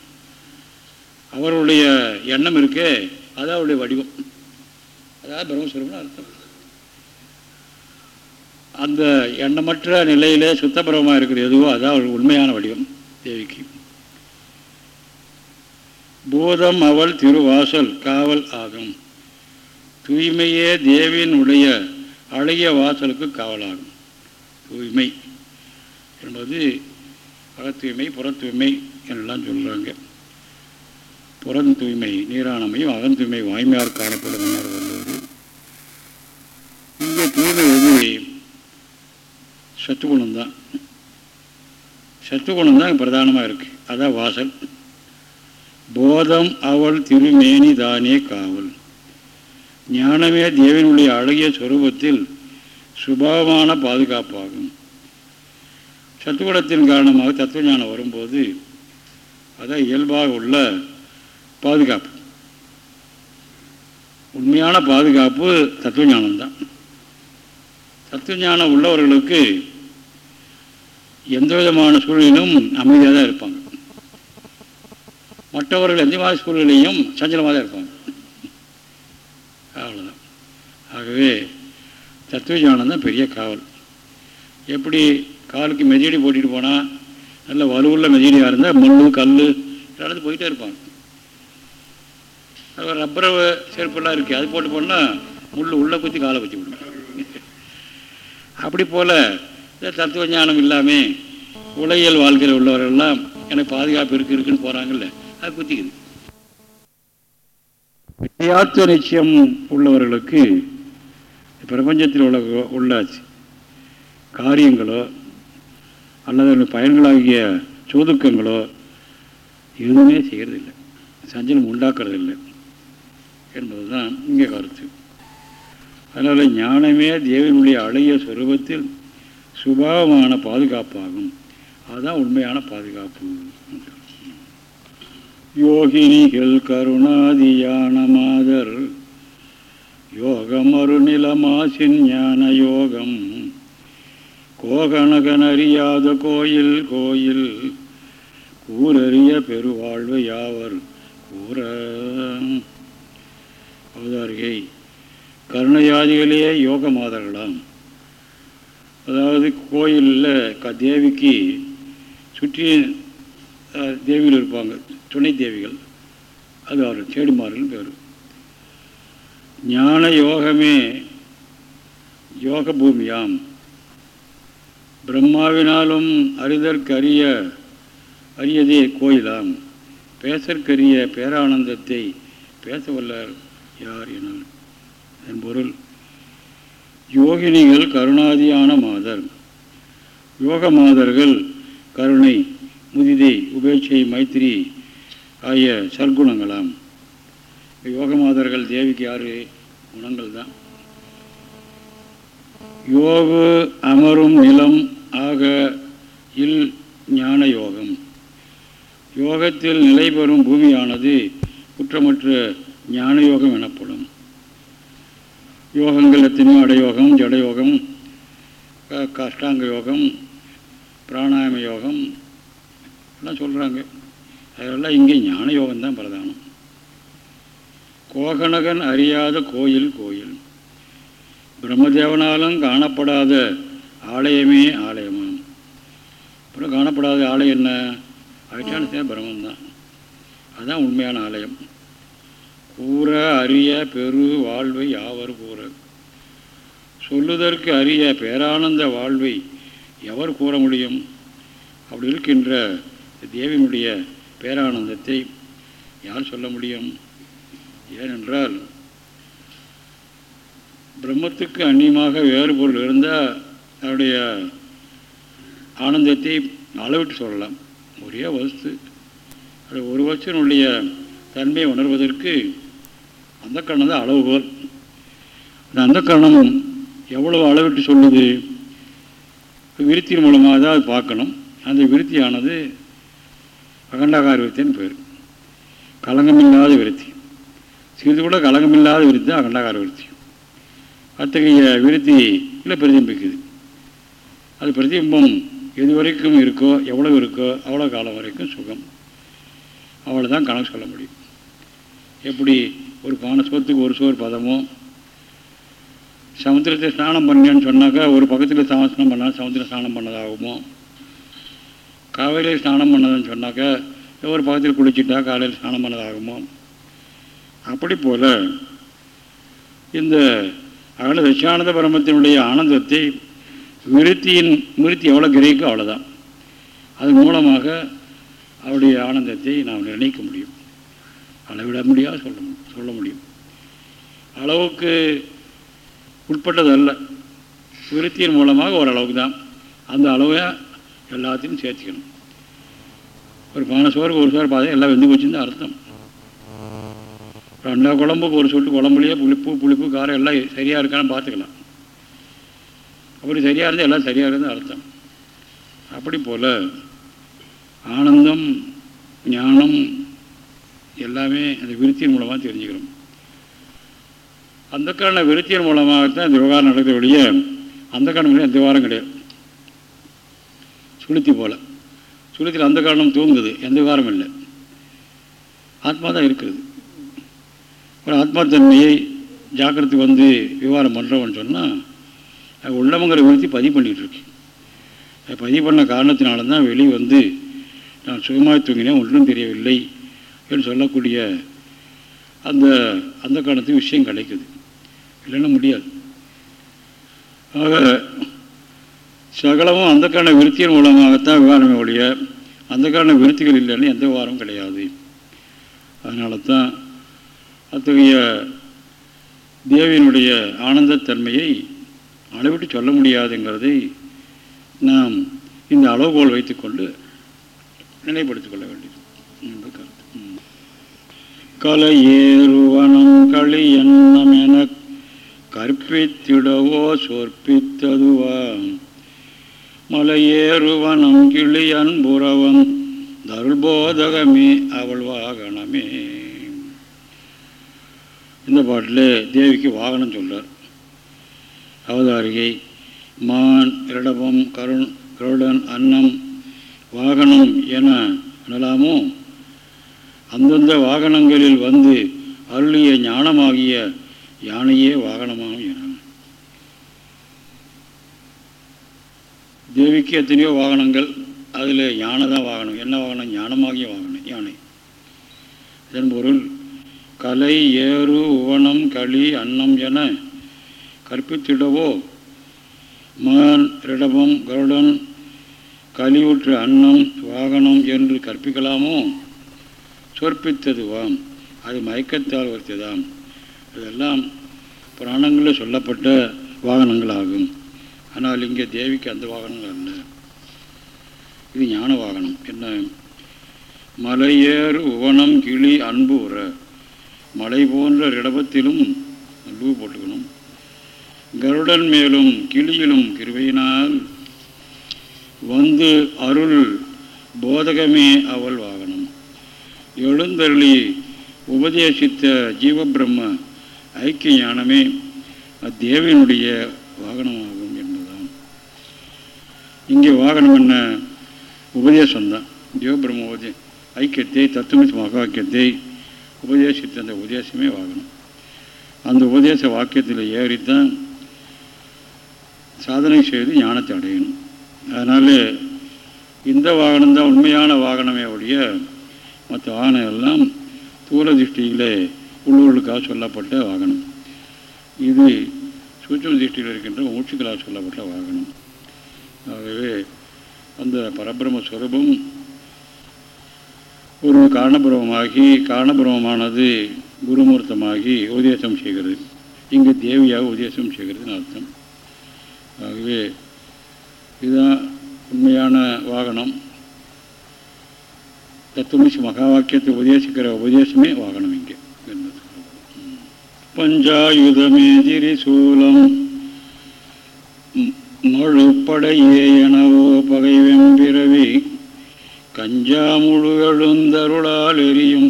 [SPEAKER 1] அவர்களுடைய எண்ணம் இருக்கே அது அவருடைய வடிவம். அதாவது பிரம்மஸ்வரம்னு அர்த்தம். அந்த எண்ணமற்ற நிலையிலே சுத்தபிரமமாக இருக்கிற எதுவோ அதான் அவள் உண்மையான வடிவம் தேவிக்கு. பூதம் அவள் திருவாசல் காவல் ஆகும். தூய்மையே தேவியினுடைய அழகிய வாசலுக்கு காவலாகும். தூய்மை என்பது அகத்தூய்மை புறத்தூய்மை என்றெல்லாம் சொல்கிறாங்க புறம் தூய்மை நீரானமையும் அகந்தூய்மை வாய்மையார் காணப்படும் வள்ளுவர் இங்கே தூய்மை எது சத்துகுணம்தான் சத்துகுணம் தான் பிரதானமாக இருக்குது அதான் வாசல். போதம் அவள் திருமேனி தானே காவல். ஞானமே தேவனுடைய அழகிய சுரூபத்தில் சுபாவமான பாதுகாப்பாகும். சத்துகுணத்தின் காரணமாக தத்துவ ஞானம் வரும்போது அதான் இயல்பாக உள்ள பாதுகாப்பு. உண்மையான பாதுகாப்பு தத்துவ ஞானம்தான் தத்துவ ஞானம் உள்ளவர்களுக்கு எந்த விதமான சூழலிலும் அமைதியாக தான் இருப்பாங்க. மற்றவர்கள் எந்த மாதிரி சூழலையும் சஞ்சலமாக தான் இருப்பாங்க. அவ்வளோதான் ஆகவே தத்துவ ஞானம் தான் பெரிய காவல். எப்படி காலுக்கு மெஜடி போட்டிட்டு போனால் நல்ல வலுவுள்ள மெஜடியாக இருந்தால் மண் கல் எல்லாத்தையும் போயிட்டே இருப்பாங்க அது ரப்பர் செருப்பெல்லாம் இருக்குது அது போட்டு போனால் முள் உள்ளே குத்தி காலை குத்தி விடும். அப்படி போல் இந்த தத்துவ ஞானம் இல்லாமல் உலகியல் வாழ்க்கையில் உள்ளவரெல்லாம் எனக்கு பாதுகாப்பு இருக்கு இருக்குன்னு போகிறாங்கல்ல அது குத்திக்குது. வித்தியாத்துவ நிச்சயம் உள்ளவர்களுக்கு பிரபஞ்சத்தில் உள்ள உள்ள காரியங்களோ அல்லது பயன்களாகிய சோதுக்கங்களோ எதுவுமே செய்கிறதில்லை சஞ்சலம் உண்டாக்குறதில்லை என்பது தான் இங்கே கருத்து. அதனால் ஞானமே தேவனுடைய அழகிய சுரூபத்தில் சுபாவமான பாதுகாப்பாகும். அதுதான் உண்மையான பாதுகாப்பு. யோகினிகள் கருணாதியான மாதர் யோகம் அருநிலமாசின் ஞான யோகம் கோகனகன் கோயில் கோயில். கூரறிய பெருவாழ்வு யாவர் கூற? அவதாரிகை. கருணையாதிகளே யோக மாதர்களாம் அதாவது கோயிலில் க தேவிக்கு சுற்றி தேவிகள் இருப்பாங்க. துணை தேவிகள். அது அவர் சேடிமார்கள் பேர். ஞான யோகமே யோக பூமியாம் பிரம்மாவினாலும் அறிதற்கரிய அரியதே கோயிலாம். பேசற்கரிய பேரானந்தத்தை பேசவல்லார் யார் என என் பொருள் யோகினிகள் கருணாதியான மாதர். யோக மாதர்கள் கருணை முதிதை உபேட்சை மைத்திரி ஆகிய சற்குணங்களாம். யோக மாதர்கள் தேவிக்கு யார் குணங்கள் தான் யோகு அமரும் நிலம் ஆக இல் ஞான யோகம். யோகத்தில் நிலை பெறும் பூமியானது குற்றமற்ற ஞான யோகம் எனப்படும். யோகங்கள் எத்தனையோ அடயோகம் ஜடயோகம் கஷ்டாங்க யோகம் பிராணாயாம யோகம் எல்லாம் சொல்கிறாங்க அதெல்லாம் இங்கே ஞான யோகம்தான் பிரதானம். கோகனகன் அறியாத கோயில் கோயில். பிரம்மதேவனாலும் காணப்படாத ஆலயமே ஆலயமாம் அப்புறம் காணப்படாத ஆலயம் என்ன? அதிஷ்டான பிரம்மந்தான் அதுதான் உண்மையான ஆலயம். கூற அரிய பெரு வாழ்வை யாவர் கூற? சொல்லுதற்கு அரிய பேரானந்த வாழ்வை எவர் கூற முடியும்? அப்படி இருக்கின்ற தேவியினுடைய பேரானந்தத்தை யார் சொல்ல முடியும்? ஏனென்றால் பிரம்மத்துக்கு அந்நியமாக வேறு பொருள் இருந்தால் அதனுடைய ஆனந்தத்தை அளவிட்டு சொல்லலாம். ஒரே வஸ்து. அது ஒரு வஸ்துனுடைய தன்மையை உணர்வதற்கு அந்த கரணம் தான் அளவுகோல் அந்த அந்த எவ்வளவு அளவிட்டு சொல்லுது? விருத்தியின் மூலமாக தான் அது பார்க்கணும். அந்த விருத்தியானது அகண்டாகார விருத்தின்னு பேர். கலங்கமில்லாத விருத்தி. சிறிது கூட கலங்கமில்லாத விருத்தி தான் அகண்டாகார விருத்தி அத்தகைய விருத்தி இல்லை பிரதிபிக்குது அது பிரதிபிம்பம் எது வரைக்கும் இருக்கோ எவ்வளோ இருக்கோ அவ்வளோ காலம் வரைக்கும் சுகம். அவ்வளோ தான் கணக்கு சொல்ல முடியும். எப்படி ஒரு பான சோத்துக்கு ஒரு சோறு பதமோ சமுத்திரத்தை ஸ்நானம் பண்ணேன்னு சொன்னாக்கா ஒரு பக்கத்தில் ஸ்நானம் பண்ணால் சமுத்திரம் ஸ்நானம் பண்ணதாகுமோ? காவேரியில் ஸ்நானம் பண்ணதுன்னு சொன்னாக்கா ஒரு பக்கத்தில் குளிச்சுட்டா காலையில் ஸ்நானம் பண்ணதாகுமோ? அப்படி போல் இந்த அதனால் சச்சியானந்த பிரம்மத்தினுடைய ஆனந்தத்தை விருத்தியின் மிருத்தி எவ்வளோ கிரகிக்கோ அவ்வளோதான் அது மூலமாக அவருடைய ஆனந்தத்தை நாம் நிர்ணயிக்க முடியும். அளவிட முடியாது சொல்ல சொல்ல முடியும். அளவுக்கு உட்பட்டதல்ல. விருத்தியின் மூலமாக ஓரளவுக்கு தான். அந்த அளவை எல்லாத்தையும் சேர்த்துக்கணும். ஒரு பானை சோறு ஒரு சோறு பார்த்தா எல்லாம் வெந்து போச்சுன்னு அர்த்தம். ரெண்டா குழம்புக்கு ஒரு சொட்டு குழம்புலையே புளிப்பு புளிப்பு காரம் எல்லாம் சரியாக இருக்கான்னு பார்த்துக்கலாம். அப்படி சரியாக இருந்தால் எல்லாம் சரியாக இருந்தால் அர்த்தம். அப்படி போல் ஆனந்தம் ஞானம் எல்லாமே அந்த விருத்தியின் மூலமாக தெரிஞ்சுக்கிறோம். அந்த காரண விருத்தியின் மூலமாகத்தான் இந்த விவகாரம் நடக்கிற வழிய அந்த காரணம் எந்த விவகாரம் கிடையாது. சுளுத்தி போல். சுளுத்தில் அந்த காரணம் தூங்குது எந்த விவகாரம் இல்லை. ஆத்மா தான் இருக்குது ஒரு ஆத்மா ஜாக்கிரத்து ஜாக்கிரத்துக்கு வந்து விவகாரம் பண்ணுறவன்னு சொன்னால் அது உள்ளவங்கிற விருத்தி பதிவு பண்ணிகிட்டு அதை அது பதிவு பண்ண காரணத்தினால தான் வெளியே வந்து நான் சுகமாக தூங்கினேன் ஒன்றும் தெரியவில்லை என்று சொல்லக்கூடிய அந்த அந்த காலத்து விஷயம் கிடைக்குது. இல்லைன்னா முடியாது. ஆக சகலமும் அந்த காரண விருத்தியின் மூலமாகத்தான் விவகாரமே ஒழிய அந்த காரண விருத்திகள் இல்லைன்னு எந்த விவகாரம் கிடையாது. அதனால தான் அத்தகைய தேவியினுடைய ஆனந்தத்தன்மையை அளவிட்டு சொல்ல முடியாதுங்கிறதை நாம் இந்த அளவுகோல் வைத்துக்கொண்டு நினைப்படுத்திக் கொள்ள வேண்டியது என்று கருத்து. கலையேறுவனம் களி எண்ணம் என கற்பித்திடவோ சொற்பித்ததுவாம் மலையேறுவனம் கிளி அன்புறவம் தருள்போதகமே அவள் வாகனமே. இந்த பாட்டில் தேவிக்கு வாகனம் சொல்றார். அவதாரிகை மான் இரடபம் கருண் கருடன் அன்னம் வாகனம் என எனலாமோ அந்தந்த வாகனங்களில் வந்து அருளிய ஞானமாகிய யானையே வாகனமாகும் என தேவிக்கு எத்தனையோ வாகனங்கள் அதில் யானை தான் வாகனம் என்ன வாகனம்? ஞானமாகிய வாகனம் யானை. இதன் பொருள் கலை ஏறு உவனம் களி அன்னம் என கற்பித்திடவோ? மான் ரிடபம் கருடன் கலிவுற்று அன்னம் வாகனம் என்று கற்பிக்கலாமோ? சொற்பித்ததுவாம் அது மயக்கத்தால் வருத்ததாம் இதெல்லாம் புராணங்களில் சொல்லப்பட்ட வாகனங்களாகும். ஆனால் இங்கே தேவிக்கு அந்த வாகனங்கள் அல்ல. இது ஞான வாகனம் என்ன மலையேறு உவனம் கிளி அன்பு உற. மலை போன்ற இடபத்திலும் லூ போட்டுக்கணும். கருடன் மேலும் கிளியிலும் கிருவையினால் வந்து அருள் போதகமே அவள் வாகனம். எழுந்தருளி உபதேசித்த ஜீவபிரம்ம ஐக்கிய ஞானமே அத்தேவியனுடைய வாகனமாகும் என்பதாம் இங்கே வாகனம் என்ன? உபதேசம்தான். ஜீவபிரம்ம உபதே ஐக்கியத்தை தத்துவ மகாக்கியத்தை உபதேசித்த அந்த உபதேசமே வாகனம் அந்த உபதேச வாக்கியத்தில் ஏறித்தான் சாதனை செய்து ஞானத்தை அடையணும். அதனால் இந்த வாகனம் தான் உண்மையான வாகனமே ஒழிய மற்ற வாகனம் எல்லாம் தூர திருஷ்டியிலே உள்ளூர்களுக்காக சொல்லப்பட்ட வாகனம். இது சூட்சம திருஷ்டியில் இருக்கின்ற மூச்சுக்களாக சொல்லப்பட்ட வாகனம். ஆகவே அந்த பரபிரம ஸ்வரூபம் ஒரு காரணபிரமமாகி காரணபிரமமானது குருமூர்த்தமாகி உபதேசம் செய்கிறது. இங்கு தேவியாக உபதேசம் செய்கிறதுன்னு அர்த்தம். ஆகவே இதுதான் உண்மையான வாகனம். தத்துவமிசி மகா வாக்கியத்தை உபதேசிக்கிற உபதேசமே வாகனம் இங்கே பஞ்சாயுதமேதிரி சூலம் மழுப்படையே எனவோ பகைவெம்பிறவி கஞ்சா முழு எழுந்தருளால் எரியும்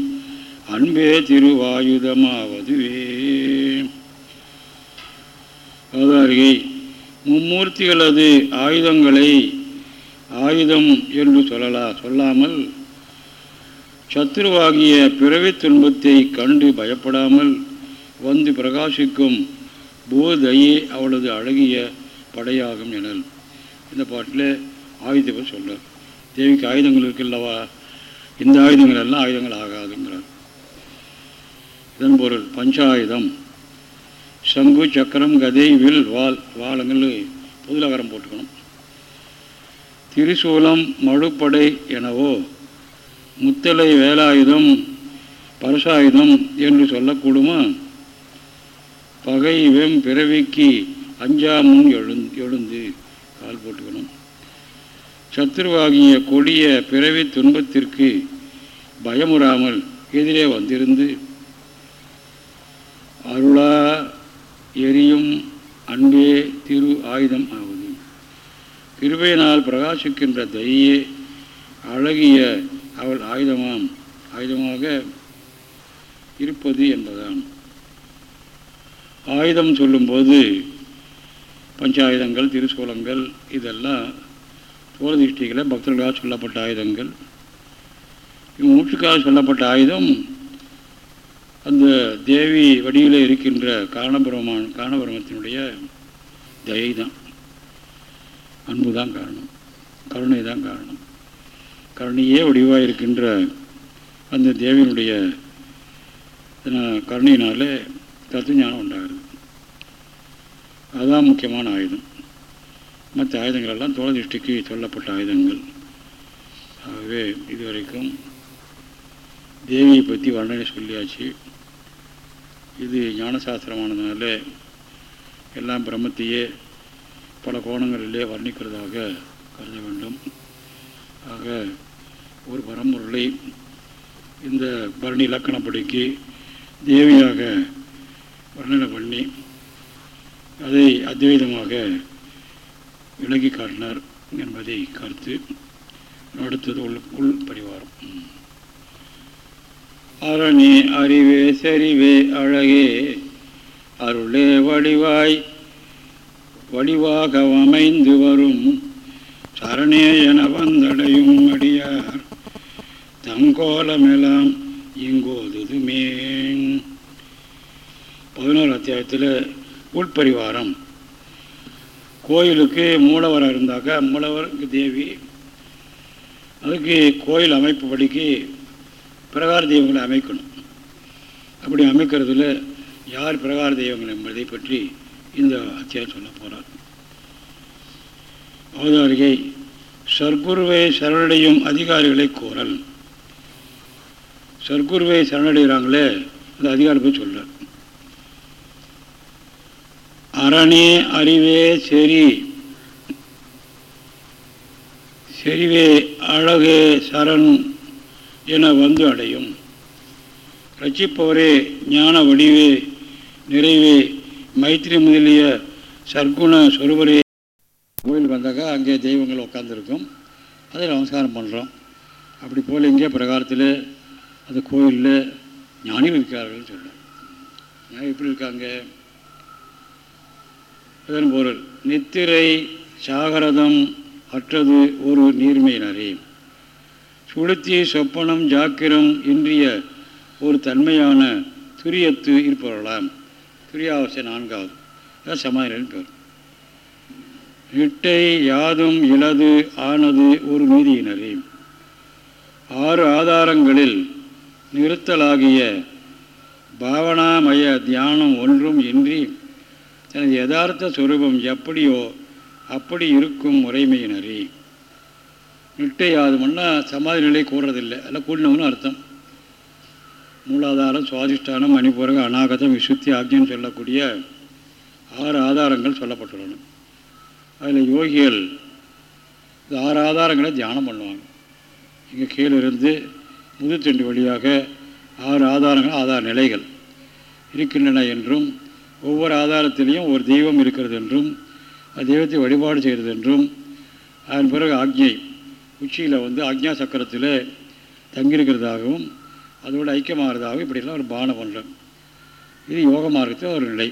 [SPEAKER 1] அன்பே திருவாயுதமாவதுவே. அவதாரிகை மும்மூர்த்திகளது ஆயுதங்களை ஆயுதம் என்று சொல்லலா சொல்லாமல் சத்ருவாகிய பிறவி துன்பத்தை கண்டு பயப்படாமல் வந்து பிரகாசிக்கும் பூதையே அவளது அழகிய படையாகும் எனல். இந்த பாட்டில் ஆயுதவர் சொல்கிறார் தேவிக்கு ஆயுதங்கள் இருக்குல்லவா? இந்த ஆயுதங்கள் எல்லாம் ஆயுதங்கள் ஆகாதுங்கிறார். இதன் பொருள் பஞ்சாயுதம். சங்கு சக்கரம் கதை வில் வால் வாழங்கள் புதுலகரம் போட்டுக்கணும். திரிசூலம் மழுப்படை எனவோ முத்தலை வேலாயுதம் பரசாயுதம் என்று சொல்லக்கூடுமா? பகை வெம் பிறவிக்கு அஞ்சாமுன் எழுந் எழுந்து கால் போட்டுக்கணும். சத்துருவாகிய கொடிய பிறவி துன்பத்திற்கு பயமுறாமல் எதிரே வந்திருந்து அருளா எரியும் அன்பே திரு ஆயுதம் ஆவது. கிருபையினால் பிரகாசிக்கின்ற தையே அழகிய அவள் ஆயுதமாம். ஆயுதமாக இருப்பது என்பதாம். ஆயுதம் சொல்லும்போது பஞ்சாயுதங்கள் திருசூலங்கள் இதெல்லாம் பூரதிஷ்டிகளை பக்தர்களாக சொல்லப்பட்ட ஆயுதங்கள். மூச்சுக்காக சொல்லப்பட்ட ஆயுதம் அந்த தேவி வடிவில் இருக்கின்ற காரணபிரமான காரணபிரமத்தினுடைய தயை தான் அன்பு தான் காரணம் கருணை தான் காரணம். கருணையே வடிவாக இருக்கின்ற அந்த தேவியினுடைய கருணையினாலே தத்துவ ஞானம் உண்டாகிறது. அதுதான் முக்கியமான ஆயுதம். மற்ற ஆயுதங்கள் எல்லாம் தோழதிஷ்டிக்கு சொல்லப்பட்ட ஆயுதங்கள். ஆகவே இதுவரைக்கும் தேவியை பற்றி வர்ணனை சொல்லியாச்சு. இது ஞானசாஸ்திரமானதுனால எல்லாம் பிரம்மத்தையே பல கோணங்களிலே வர்ணிக்கிறதாக கருத வேண்டும். ஆக ஒரு பரம்பொருளை இந்த பரணி இலக்கணப்படிக்கு தேவியாக வர்ணனை பண்ணி அதை அத்வைதமாக விலகி காட்டினார் என்பதை கருத்து அடுத்தது உள் உள் பரிவாரம். அரணே அறிவே செறிவே அழகே அருளே வடிவாய் வடிவாக அமைந்து வரும். சரணே என வந்தடையும் அடியார் தங்கோலமெல்லாம் இங்கோதுதுமே பதினோரு அத்தியாயத்தில் உள்பரிவாரம் கோயிலுக்கு மூலவராக இருந்தாக்கா மூலவருக்கு தேவி. அதுக்கு கோயில் அமைப்பு படிக்கு பிரகார தெய்வங்களை அமைக்கணும். அப்படி அமைக்கிறதுல யார் பிரகார தெய்வங்கள் என்பதை பற்றி இந்த அத்தியாயம் சொல்ல போகிறார் அவதாரிகை சர்க்குருவை சரணடையும் அதிகாரிகளை கோரல். சர்க்குருவை சரணடைகிறாங்களே அந்த அதிகாரி போய் சொல்ல அரணே அறிவே செறி. செறிவே அழகு சரண் என வந்து அடையும். ரட்சிப்பவரே ஞான வடிவே நிறைவே மைத்திரி முதலிய சர்க்குண சொருவரே கோயில் வந்தாக்கா அங்கே தெய்வங்கள் உட்காந்துருக்கும் அதை நமஸ்காரம் பண்ணுறோம் அப்படி போல் இங்கே பிரகாரத்தில் அந்த கோயிலில் ஞானிகள் இருக்கிறார்கள் சொல்கிறோம் எப்படி இருக்காங்க? அதன் பொருள் நித்திரை சாகரதம் அற்றது ஒரு நீர்மையினரே சுளுத்தி சொப்பனம் ஜாக்கிரம் இன்றிய ஒரு தன்மையான துரியத்து இருப்பவர்களாம். துரியாவசை நான்காவது. அதான் பேர் இட்டை யாதும் இலது ஆனது ஒரு நீதியினரே ஆறு ஆதாரங்களில் நிறுத்தலாகிய பாவனாமய தியானம் ஒன்றும் இன்றி தனது யதார்த்த சுரூபம் எப்படியோ அப்படி இருக்கும் முறைமையினரி. நிட்டை யாதும்னா சமாதி நிலை கூடுறதில்லை எல்லாம் கூடினவனு அர்த்தம். மூலாதாரம் சுவாதிஷ்டானம் மணிபூரக அநாகதம் விசுத்தி ஆக்ஞன்னு சொல்லக்கூடிய ஆறு ஆதாரங்கள் சொல்லப்பட்டுள்ளன. அதில் யோகிகள் இந்த ஆறு ஆதாரங்களை தியானம் பண்ணுவாங்க. இங்கே கீழிருந்து முதுத்தண்டு வழியாக ஆறு ஆதாரங்கள் ஆதார நிலைகள் இருக்கின்றன என்றும் ஒவ்வொரு ஆதாரத்திலையும் ஒரு தெய்வம் இருக்கிறது என்றும் அந்த தெய்வத்தை வழிபாடு செய்கிறது என்றும் அதன் பிறகு ஆக்ஞை உச்சியில் வந்து ஆக்ஞா சக்கரத்தில் தங்கியிருக்கிறதாகவும் அதோடு ஐக்கியமாகிறதாகவும் இப்படிலாம் ஒரு பாவனை பண்ணுறேன் இது யோக மார்க்கத்தில் ஒரு நிலை.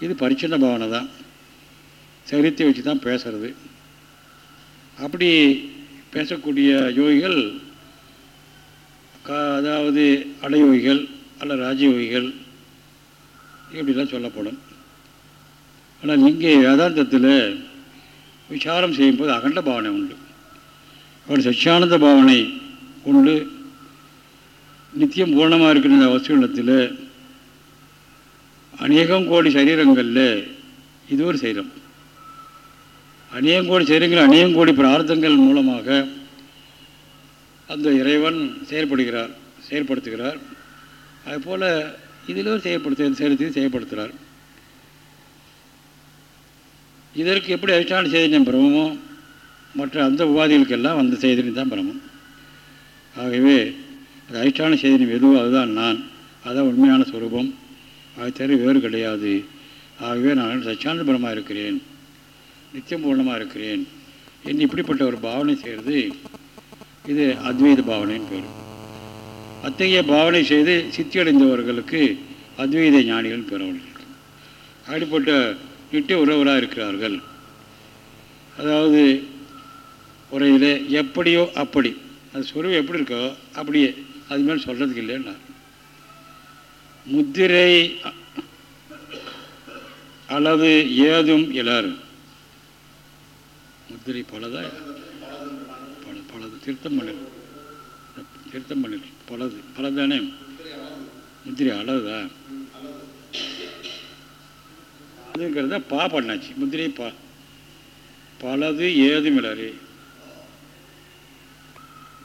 [SPEAKER 1] இது பரிச்சின்ன பாவனை தான். சரித்தை வச்சு தான் பேசுறது. அப்படி பேசக்கூடிய யோகிகள் அதாவது அடையோகிகள் அல்ல ராஜயோகிகள் இப்படிலாம் சொல்லப்படும். ஆனால் இங்கே வேதாந்தத்தில் விசாரம் செய்யும்போது அகண்ட பாவனை உண்டு. அவர் சச்சியானந்த பாவனை கொண்டு நித்தியம் பூர்ணமாக இருக்கிற இந்த வசூலத்தில் அநேகம் கோடி சரீரங்களில் இது ஒரு சரீரம். அநேகம் கோடி சரீரங்கள் அநேகம் கோடி பிரார்த்தங்கள் மூலமாக அந்த இறைவன் செயற்படுகிறார் செயற்படுத்துகிறார். அதுபோல் இதிலும் செய்யப்படுத்து செயலத்தையும் செய்யப்படுத்துகிறார் இதற்கு எப்படி அதிஷ்டான சைதன்யம் பிரமமோ மற்ற அந்த உபாதிகளுக்கெல்லாம் அந்த சைதன்யம் தான் பிரமம் ஆகவே அது அதிஷ்டான சைதன்யம் எதுவோ அதுதான் நான். அதான் உண்மையான சுரூபம். அது தவிர வேறு கிடையாது. ஆகவே நான் சச்சியானந்த பிரமாக இருக்கிறேன். நித்தியம் பூர்ணமாக இருக்கிறேன். என்று இப்படிப்பட்ட ஒரு பாவனை செய்கிறது இது அத்வைத பாவனைன்னு பேர். அத்தகைய பாவனை செய்து சித்தியடைந்தவர்களுக்கு அத்வைத ஞானிகள் பெறவர்கள் அப்படிப்பட்ட நிட்டு உறவராக இருக்கிறார்கள். அதாவது உரையில் எப்படியோ அப்படி அது சொருவு எப்படி இருக்கோ அப்படியே அது மேலே சொல்கிறதுக்கு இல்லைன்னா முத்திரை அளவு ஏதும் எல்லாரும் முத்திரை பலதா? பல பலது திருத்தம் பண்ணு திருத்தம் பண்ணு பலது பலதானே? முத்திரை அளவுதா அதுங்கிறத பா பண்ணாச்சு. முத்திரை பா பலது ஏதும் இலரு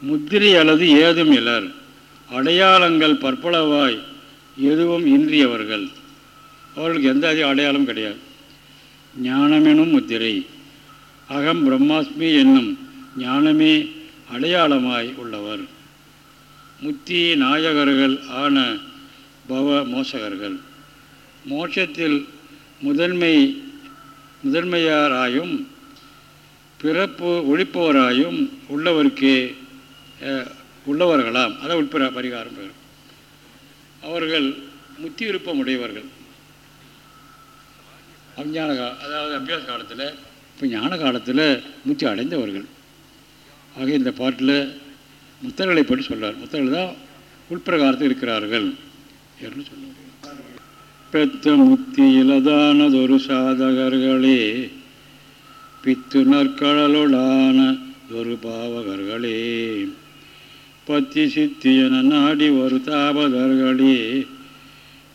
[SPEAKER 1] முத்திரை அல்லது ஏதும் இலர் அடையாளங்கள் பற்பளவாய் எதுவும் இன்றியவர்கள். அவர்களுக்கு எந்த அடையாளம் கிடையாது. ஞானமெனும் முத்திரை. அகம் பிரம்மாஸ்மி என்னும் ஞானமே அடையாளமாய் உள்ளவர். முத்தி நாயகர்கள் ஆன பவ மோசகர்கள். மோட்சத்தில் முதன்மை முதன்மையாராயும் பிறப்பு ஒழிப்பவராயும் உள்ளவருக்கே உள்ளவர்களாம். அதை உட்பிற பரிகாரம் பெறும் அவர்கள் முத்தி விருப்பம் உடையவர்கள் அஞ்ஞான கா அதாவது அபியாச காலத்தில் இப்போ ஞான காலத்தில் முத்தி அடைந்தவர்கள். ஆக இந்த பாட்டில் முத்தர்களை பற்றி சொல்கிறார் முத்தர்கள் தான் உள்பிரகாரத்தில் இருக்கிறார்கள் என்று சொல்லுவார் பெத்த முத்தி இலதானதொரு சாதகர்களே பித்து நற்கடலுடானதொரு ஒரு பாவகர்களே பத்தி சித்தியன நாடி ஒரு தாபதர்களே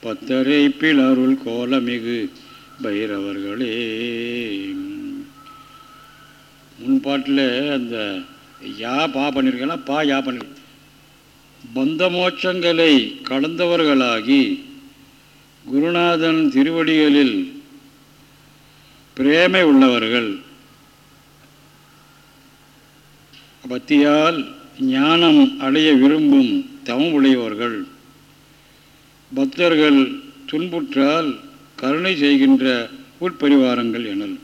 [SPEAKER 1] பத்தரை பிளருள் கோலமிகு பைரவர்களே. முன்பாட்டில் அந்த யா பா பண்ணியிருக்கலாம் பா யா பண்ணிருக்க பந்தமோட்சங்களை கடந்தவர்களாகி குருநாதன் திருவடிகளில் பிரேமை உள்ளவர்கள். பக்தியால் ஞானம் அடைய விரும்பும் தவம் உடையவர்கள் பக்தர்கள் துன்புற்றால் கருணை செய்கின்ற உட்பரிவாரங்கள் எனல்.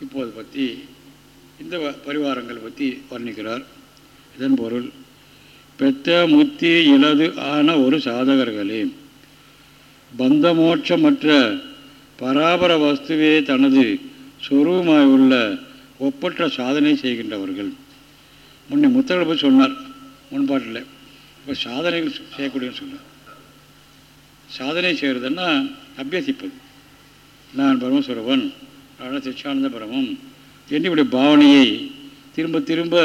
[SPEAKER 1] இப்போது பற்றி இந்த பரிவாரங்கள் பற்றி வர்ணிக்கிறார். இதன் பொருள் பெத்த முத்தி இலது ஆன ஒரு சாதகர்களே பந்தமோட்சமற்ற பராபர வஸ்துவே தனது சொரூபமாய் உள்ள ஒப்பற்ற சாதனை செய்கின்றவர்கள். முன்னே முத்தர்கள் போய் சொன்னார் முன்பாட்டில். இப்போ சாதனைகள் செய்யக்கூடியன்னு சொன்னார். சாதனை செய்கிறதுன்னா அபியசிப்பது. நான் பரமஸ்வரவன் ஆனால் சிச்சானந்த பரமம் என்னுடைய பாவனையை திரும்ப திரும்ப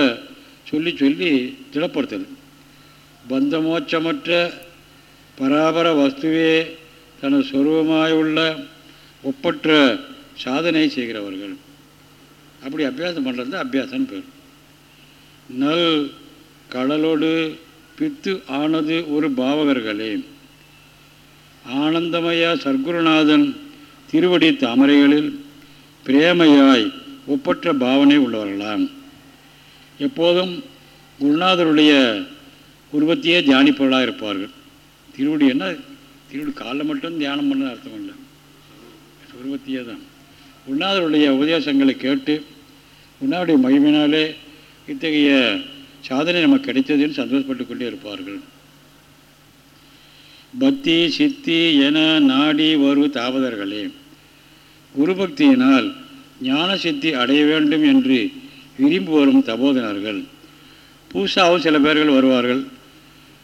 [SPEAKER 1] சொல்லி சொல்லி திடப்படுத்துது பந்தமோச்சமற்ற பராபர வஸ்துவே தனது சொருவமாய் உள்ள ஒப்பற்ற சாதனை செய்கிறவர்கள். அப்படி அபியாசம் பண்ணுறது தான் அபியாசம்னு பேர். நல் கடலோடு பித்து ஆனது ஒரு பாவகர்களே. ஆனந்தமய சர்க்குருநாதன் திருவடி தாமரைகளில் பிரேமையாய் ஒப்பற்ற பாவனை உள்ளவர்களாம். எப்போதும் குருநாதருடைய உருவத்தையே தியானிப்பவர்களாக இருப்பார்கள். திருவடி என்ன? திருவடி காலில் மட்டும் தியானம் பண்ண அர்த்தம் இல்லை. உருவத்தையே தான். குருநாதருடைய உபதேசங்களை கேட்டு குருநாதருடைய மகிமையினாலே இத்தகைய சாதனை நமக்கு கிடைத்ததுன்னு சந்தோஷப்பட்டு கொண்டே இருப்பார்கள். பக்தி சித்தி என நாடி வரு தாவதர்களே. குருபக்தியினால் ஞான சித்தி அடைய வேண்டும் என்று விரும்பி வரும் தபோதனர்கள். பூசாவும் சில பேர்கள் வருவார்கள்.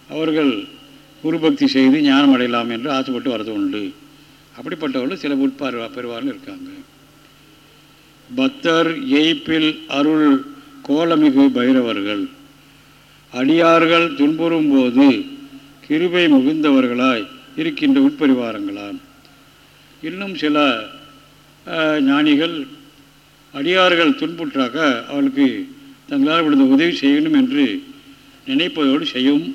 [SPEAKER 1] அவர்கள் குருபக்தி செய்து ஞானம் அடையலாம் என்று ஆசைப்பட்டு வரது உண்டு. அப்படிப்பட்டவர்கள் சில உட்பார் பெறுவார்கள் இருக்காங்க. பக்தர் எய்ப்பில் அருள் கோலமிகு பைரவர்கள். அடியார்கள் துன்புறும் போது கிருபை மிகுந்தவர்களாய் இருக்கின்ற உட்பரிவாரங்களாம். இன்னும் சில ஞானிகள் அடியார்கள் துன்புற்றாக அவளுக்கு தங்களால் விழுந்த உதவி செய்யணும் என்று நினைப்பதோடு செய்யவும்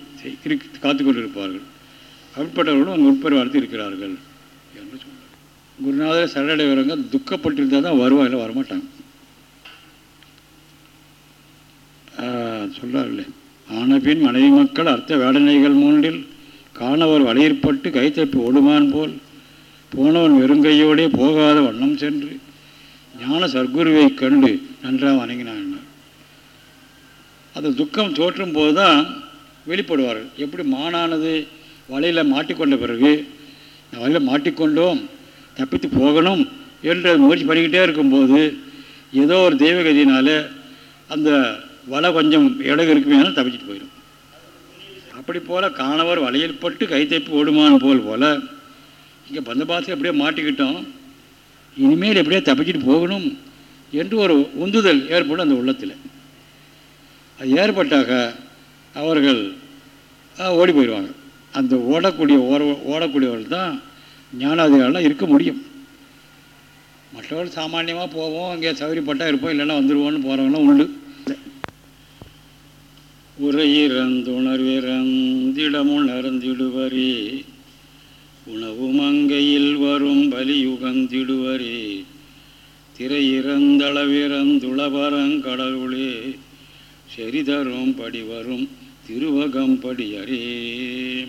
[SPEAKER 1] காத்து கொண்டிருப்பார்கள். அப்படிப்பட்டவர்களும் அங்கே உட்பரிவாரத்தில் இருக்கிறார்கள் என்று சொல்கிறார் குருநாதர் சரணடைவரங்க துக்கப்பட்டிருந்தால் தான் வருவாங்க வரமாட்டாங்க. சொல்கிறார்களே ஆனபின் மனைவி மக்கள் அர்த்த வேடனைகள் மூன்றில் காணவர் வலையிற்பட்டு கைத்தப்பி ஓடுமான் போல் போனவன் வெறுங்கையோடே போகாத வண்ணம் சென்று ஞான சர்க்குருவை கண்டு நன்றாக வணங்கினான் அந்த துக்கம் தோற்றும் போது தான் வெளிப்படுவார்கள். எப்படி மானானது வலையில் மாட்டிக்கொண்ட பிறகு வலையில் மாட்டிக்கொண்டோம் தப்பித்து போகணும் என்று முயற்சி பண்ணிக்கிட்டே இருக்கும்போது ஏதோ ஒரு தெய்வகதியினால் அந்த வலை கொஞ்சம் இடகு இருக்குமே தப்பிச்சிட்டு போயிடும். அப்படி போல் காணவர் வலையில் பட்டு கை ஓடுமான போல் போல் இங்கே பந்தபாசை அப்படியே மாட்டிக்கிட்டோம். இனிமேல் எப்படியே தப்பிச்சிட்டு போகணும் என்று ஒரு உந்துதல் ஏற்படும் அந்த உள்ளத்தில். அது ஏற்பட்டாக அவர்கள் ஓடி போயிடுவாங்க. அந்த ஓடக்கூடிய ஓர ஓடக்கூடியவர்கள் தான் ஞானாதிகாரெலாம் இருக்க முடியும். மற்றவர்கள் சாமானியமாக போவோம் அங்கே சௌகரியப்பட்டால் இருப்போம் இல்லைன்னா வந்துடுவோம்னு போகிறவங்களாம் உண்டு. உரையிறந்துணர்விறந்திடமுணர்ந்திடுவரே உணவு மங்கையில் வரும் பலியுகந்திடுவரே. திரையிறந்தளவிறந்துளபரங்கடவுளே செறிதரும் படி வரும் திருவகம் படியரே.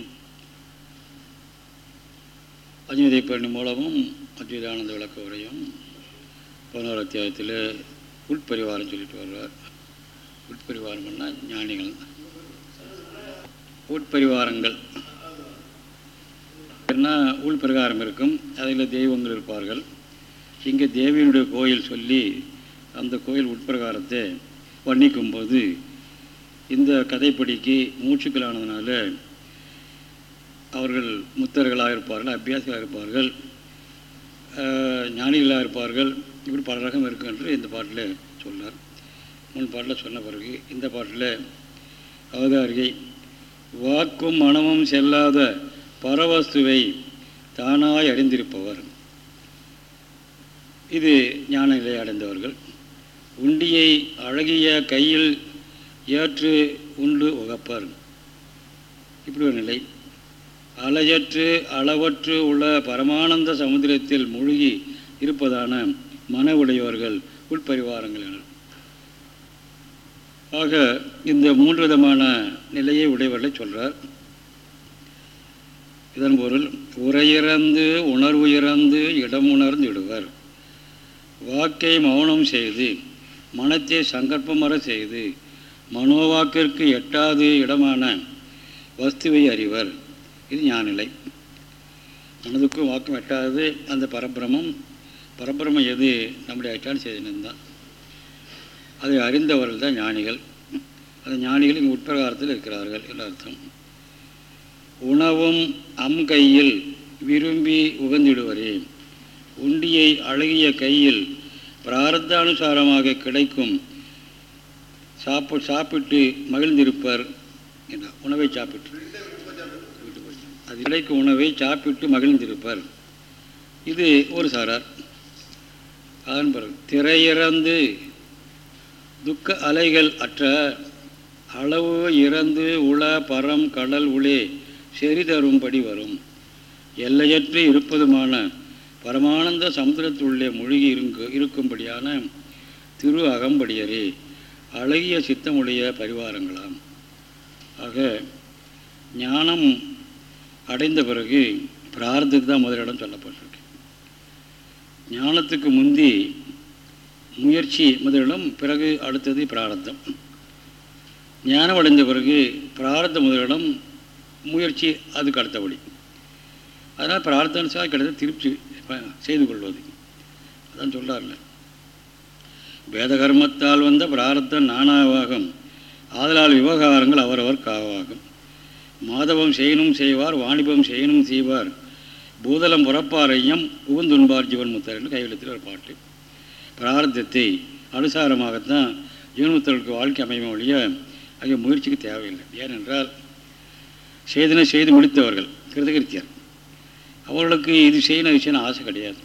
[SPEAKER 1] அஜ்மதி பண்ணி மூலமும் அஜிதானந்த விளக்க உரையும் பதினோரு அத்தியாயத்தில் உட்பரிவாரம் சொல்லிட்டு வருவார் உட்பரிவாரம்னா ஞானிகள். உட்பரிவாரங்கள். என்ன உள்பிரகாரம் இருக்கும்? அதில் தெய்வங்கள் இருப்பார்கள். இங்கே தேவியினுடைய கோயில் சொல்லி அந்த கோயில் உட்பிரகாரத்தை வர்ணிக்கும்போது இந்த கதைப்படிக்கு மூச்சுக்களானதுனால அவர்கள் முத்தர்களாக இருப்பார்கள் அபியாசிகளாக இருப்பார்கள் ஞானிகளாக இருப்பார்கள். இப்படி பல ரகம் இருக்கு என்று இந்த பாட்டில் சொன்னார். முன் பாட்டில் சொன்ன பிறகு இந்த பாட்டில் அவதாரிகை வாக்கும் மனமும் செல்லாத பரவஸ்துவை தானாய் அறிந்திருப்பவர். இது ஞான நிலை அடைந்தவர்கள். உண்டியை அழகிய கையில் ஏற்று உண்டு உகப்பர். இப்படி ஒரு நிலை. அலையற்று அளவற்று உள்ள பரமானந்த சமுதிரத்தில் மூழ்கி இருப்பதான மன உடையவர்கள் உட்பரிவாரங்கள் ஆக இந்த மூன்று விதமான நிலையை உடையவர்களை சொல்கிறார் இதன் பொருள் உரையிறந்து உணர்வு இறந்து இடம் உணர்ந்து விடுவர் வாக்கை மௌனம் செய்து மனத்தை சங்கற்பமர செய்து மனோவாக்கிற்கு எட்டாது இடமான வஸ்துவை அறிவர். இது ஞானிலை. மனதுக்கும் வாக்கம் எட்டாவது அந்த பரபிரமம். பரபிரமம் எது? நம்முடைய எட்டான செய்தினந்தான் அதை அறிந்தவர்கள் தான் ஞானிகள். அந்த ஞானிகள் இங்கே உட்பிரகாரத்தில் இருக்கிறார்கள் என்று அர்த்தம். உணவும் அம் கையில் விரும்பி உகந்திடுவரே. உண்டியை அழகிய கையில் பிராரத்தானுசாரமாக கிடைக்கும். சாப்பு சாப்பிட்டு மகிழ்ந்திருப்பர் என்ற உணவை சாப்பிட்டு. அது கிடைக்கும் உணவை சாப்பிட்டு மகிழ்ந்திருப்பர். இது ஒரு சாரார். அதன் பிறகு திரையிறந்து துக்க அலைகள் அற்ற அளவு இறந்து உள பரம் கடல் உளே செறிதரும்படி வரும். எல்லையற்று இருப்பதுமான பரமானந்த சமுதிரத்துள்ளே மூழ்கி இருங்க இருக்கும்படியான திரு அகம்படியரே அழகிய சித்தமுடைய பரிவாரங்களாம். ஆக ஞானம் அடைந்த பிறகு பிரார்த்தத்துக்கு தான் முதலிடம் சொல்லப்பட்டிருக்கு. ஞானத்துக்கு முந்தி முயற்சி முதலிடம் பிறகு அடுத்தது பிராரத்தம். ஞானம் அடைந்த பிறகு பிராரத்த முதலிடம் முயற்சி அதுக்கு அடுத்தபடி அதனால் பிரார்த்தனுசாக கிடைத்த திருப்தி செய்து கொள்வது. அதான் சொல்கிறார்ல வேத கர்மத்தால் வந்த பிரார்த்தம் நானாவாகும். ஆதலால் விவகாரங்கள் அவரவர் காவாகும். மாதவம் செய்யணும் செய்வார் வாணிபம் செய்யணும் செய்வார். பூதலம் புறப்பாரையும் உகுந்துண்பார் ஜீவன் முத்தர் என்று ஒரு பாட்டு. பிரார்த்தத்தை அனுசாரமாகத்தான் ஜீவன்முத்தர்களுக்கு வாழ்க்கை அமையும் ஒழிய அங்கே முயற்சிக்கு தேவையில்லை. ஏனென்றால் செய்தன செய்து முடித்தவர்கள் கிருதகிருத்தியர். அவர்களுக்கு இது செய்யணும் விஷயம் ஆசை கிடையாது.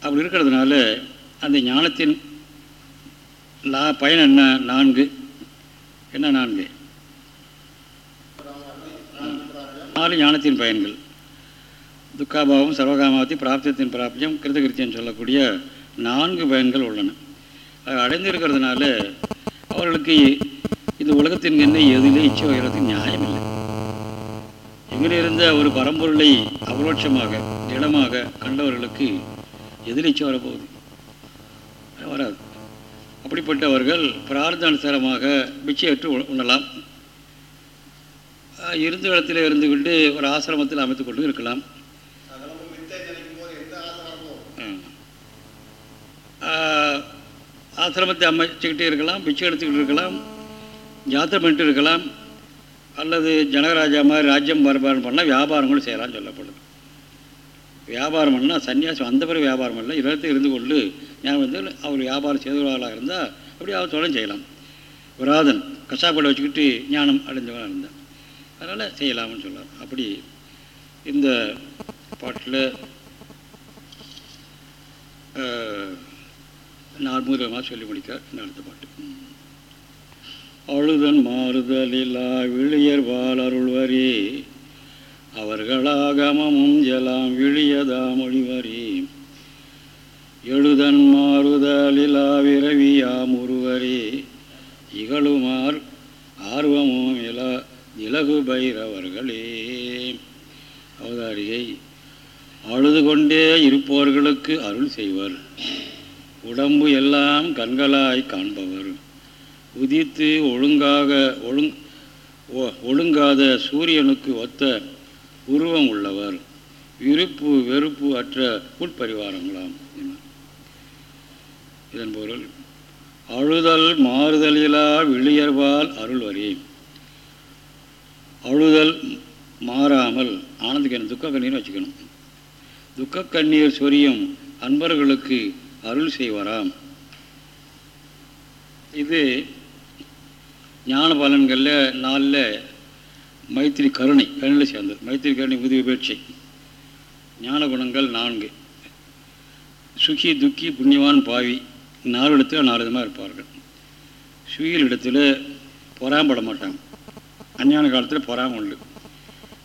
[SPEAKER 1] அப்படி இருக்கிறதுனால அந்த ஞானத்தின் லா பயன் என்ன? நான்கு. என்ன நான்கு? நாலு ஞானத்தின் பயன்கள். துக்காபாவம் சர்வகாமாவதி பிராப்தத்தின் பிராப்தியம் கிருதகிருத்தியம் சொல்லக்கூடிய நான்கு பயன்கள் உள்ளன. அது அடைந்திருக்கிறதுனால அவர்களுக்கு இந்த உலகத்தின் என்ன எதிலே இச்சை வகைறதுக்கு நியாயம் இல்லை ஒரு பரம்பொருளை அபரோட்சமாக திடமாக கண்டவர்களுக்கு எதில் இச்சை வரப்போகுது. வராது. அப்படிப்பட்டவர்கள் பிரார்த்தானுசாரமாக பிச்சையற்று உண்ணலாம். இருந்த இடத்துல இருந்துக்கிட்டு ஒரு ஆசிரமத்தில் அமைத்து கொண்டு இருக்கலாம். ஆசிரமத்தை அமைச்சுக்கிட்டே இருக்கலாம் பிச்சை எடுத்துக்கிட்டு இருக்கலாம். ஜாத்திரை பண்ணிட்டு இருக்கலாம் அல்லது ஜனகராஜா மாதிரி ராஜ்யம் பரபாரம் பண்ணால் வியாபாரங்களும் செய்யலாம்னு சொல்லப்படுது. வியாபாரம் பண்ணால் சன்னியாசம் அந்த பிறகு வியாபாரம் இல்லை. இடத்தை இருந்து கொண்டு ஞாபகம் வந்து அவர் வியாபாரம் செய்தவர்களாக இருந்தால் அப்படி அவர் தொழில் செய்யலாம். விராதன் கசாப்படை வச்சுக்கிட்டு ஞானம் அடைந்தவனாக இருந்தான். அதனால் செய்யலாம்னு சொல்லலாம் அப்படி இந்த பாட்டில் நாலு மூலமாக சொல்லி முடிக்க இந்த அடுத்த பாட்டு. அழுதன் மாறுதலிலா விழியர் வாழருள்வரே அருள்வரே அவர்களாகமமும் ஜலாம் விழியதாமொழிவரே எழுதன் மாறுதலிலா விரவியாம் ஒருவரே இகழுமார் ஆர்வமும் இலா இலகு பைரவர்களே. அவதாரியை அழுது கொண்டே இருப்பவர்களுக்கு அருள் செய்வர். உடம்பு எல்லாம் கண்களாய் காண்பவர். உதித்து ஒழுங்காக ஒழுங் ஒழுங்காத சூரியனுக்கு ஒத்த உருவம் உள்ளவர். விருப்பு வெறுப்பு அற்ற உட்பரிவாரங்களாம் இதன் பொருள் அழுதல் மாறுதலிலா விழியர்வால் அருள்வரி. அழுதல் மாறாமல் ஆனந்துக்கு துக்க கண்ணீர் வச்சுக்கணும். துக்க கண்ணீர் சொரியும் அன்பர்களுக்கு அருள் செய்வாராம். இது ஞான பலன்களில் நாளில் மைத்திரி கருணை கருணையில் சேர்ந்தது. மைத்திரி கருணை உதவி பேட்சை. ஞான குணங்கள் நான்கு. சுகி துக்கி புண்ணியவான் பாவி. நாலு இடத்துல நாலு விதமாக இருப்பார்கள். சுகியில் இடத்துல பொறாம்பட மாட்டாங்க. அஞ்ஞான காலத்தில் பொறாம உண்டு.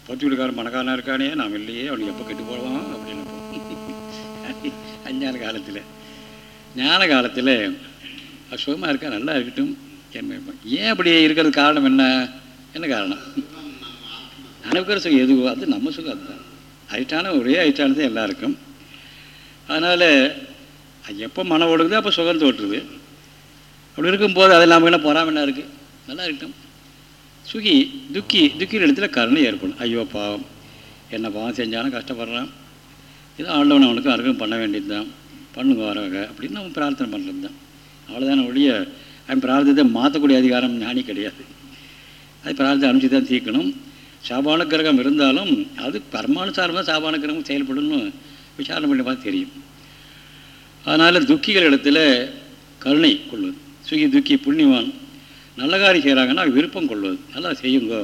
[SPEAKER 1] பத்து வீட்டுக்காரன் பணக்காரனாக இருக்கானே நாம் இல்லையே அவனுக்கு எப்போ கெட்டு போடுவான் அப்படின்னு அஞ்ஞான காலத்தில். ஞான காலத்தில் சுகமாக இருக்கா நல்லா இருக்கட்டும். என்ன ஏன் அப்படி இருக்கிறது காரணம் என்ன? என்ன காரணம்? அனுப்புகிற சுகம் எதுவோ அது நம்ம சுகம் அதுதான். ஹைட்டான ஒரே ஹைட்டானது எல்லாருக்கும். அதனால் எப்போ மனம் ஓடுக்குதோ அப்போ சுகம் தோற்றுது. அப்படி இருக்கும்போது அது நம்ம என்ன பொறாம என்ன இருக்குது நல்லா இருக்கட்டும். சுகி துக்கி துக்கிற இடத்துல கருணை ஏற்படும். ஐயோ பாவம். என்ன பாவம் செஞ்சாலும் கஷ்டப்படுறான். இது ஆண்டவன் அவனுக்கு அருகம் பண்ண வேண்டியது தான் பண்ணுங்க வரவங்க அப்படின்னு நம்ம பிரார்த்தனை பண்ணுறது தான் அவ்வளோதான ஒழிய அவன் பிரார்த்தத்தை மாற்றக்கூடிய அதிகாரம் ஞானி கிடையாது. அது பிரார்த்தத்தை அனுப்பிச்சு தான் தீர்க்கணும். சாபான கிரகம் இருந்தாலும் அது பரமானுசாரமாக சாபான கிரகம் செயல்படணும்னு விசாரணை பண்ணி பார்த்து தெரியும். அதனால் துக்கிகள் இடத்துல கருணை கொள்வது சுகி துக்கி புண்ணியவான் நல்ல காரியம் செய்கிறாங்கன்னா விருப்பம் கொள்வது. நல்லா செய்யுங்க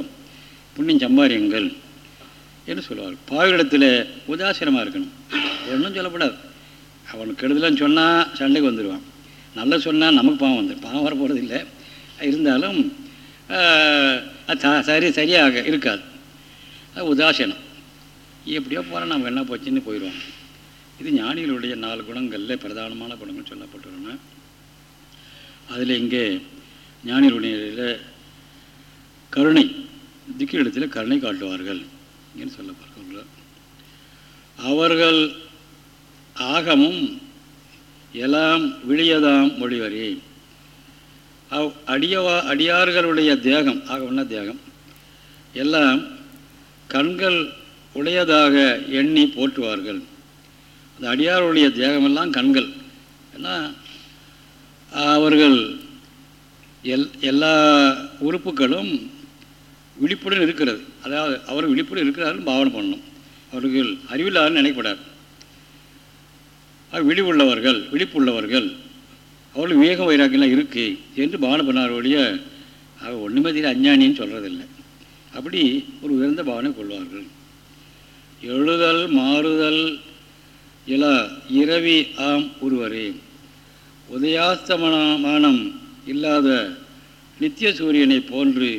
[SPEAKER 1] புண்ணியம் சம்பாரியுங்கள் என்று சொல்லுவார் பாவிடத்தில் உதாசீனமாக இருக்கணும். ஒன்றும் சொல்லப்படாது. அவனுக்கு கெடுதலன்னு சொன்னால் சண்டைக்கு வந்துடுவான் நல்ல சொன்னால் நமக்கு பாவம் வந்துடும் பாவம் வர இல்லை இருந்தாலும் சரி சரியாக இருக்காது. அது உதாசீனம். எப்படியோ போகிறோம் நம்ம என்ன போச்சுன்னு போயிடுவோம். இது ஞானிகளுடைய நாலு குணங்களில் பிரதானமான குணங்கள் சொல்லப்பட்டுள்ளன அதில் இங்கே ஞானிகளுடைய கருணை திக்கிடத்தில் கருணை காட்டுவார்கள் என்று சொல்லப்படுகிறார்கள் அவர்கள் ஆகமும் எல்லாம் விழியதாம் மொழிவரி. அவ் அடியவா அடியார்களுடைய தேகம் ஆக உள்ள தேகம் எல்லாம் கண்கள் உடையதாக எண்ணி போற்றுவார்கள். அந்த அடியாருடைய தேகமெல்லாம் கண்கள். ஏன்னா அவர்கள் எல் எல்லா உறுப்புகளும் விழிப்புடன் இருக்கிறது. அதாவது அவர் விழிப்புடன் இருக்கிறார்கள் பாவனை பண்ணணும். அவர்கள் அறிவில்லாத நினைக்கப்படாது விழி உள்ளவர்கள் விழிப்புள்ளவர்கள். அவர்கள் விவேக வைராக்கியெல்லாம் இருக்குது என்று பாவனை பண்ணாருடைய அவள் ஒன்றுமே தெரியல அஞ்ஞானின்னு சொல்கிறதில்லை அப்படி ஒரு உயர்ந்த பாவனை கொள்வார்கள். எழுதல் மாறுதல் இல இரவி ஆம் ஒருவரே உதயாஸ்தமனமானம் இல்லாத நித்திய சூரியனை போன்று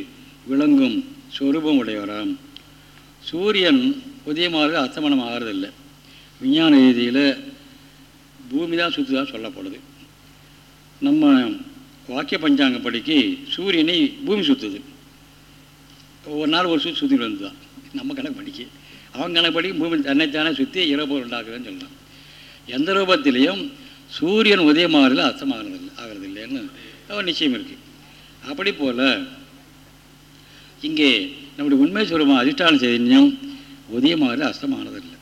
[SPEAKER 1] விளங்கும் சொரூபம் உடையவராம். சூரியன் உதயமாக அஸ்தமனம் ஆகிறதில்லை. விஞ்ஞான ரீதியில் பூமி தான் சுற்றுதா சொல்லப்படுது. நம்ம வாக்கிய பஞ்சாங்கப்படிக்கு சூரியனை பூமி சுற்றுது. ஒவ்வொரு நாள் ஒரு சுற்றி சுற்றிட்டு வந்து தான் நம்ம கணக்கு படிக்க. அவங்க கணக்கு படிக்க பூமி தன்னைத்தானே சுற்றி இரவு உண்டாக்குதுன்னு சொல்லலாம் எந்த ரூபத்திலையும் சூரியன் உதயமாகறதில்ல அர்த்தமாகிறது ஆகிறது இல்லைன்னு அவன் நிச்சயம் இருக்குது அப்படி போல் இங்கே நம்முடைய உண்மை சொல்லுமா அதிஷ்டான சைதன்யம் உதயமாகறது அஸ்தமானதில்லை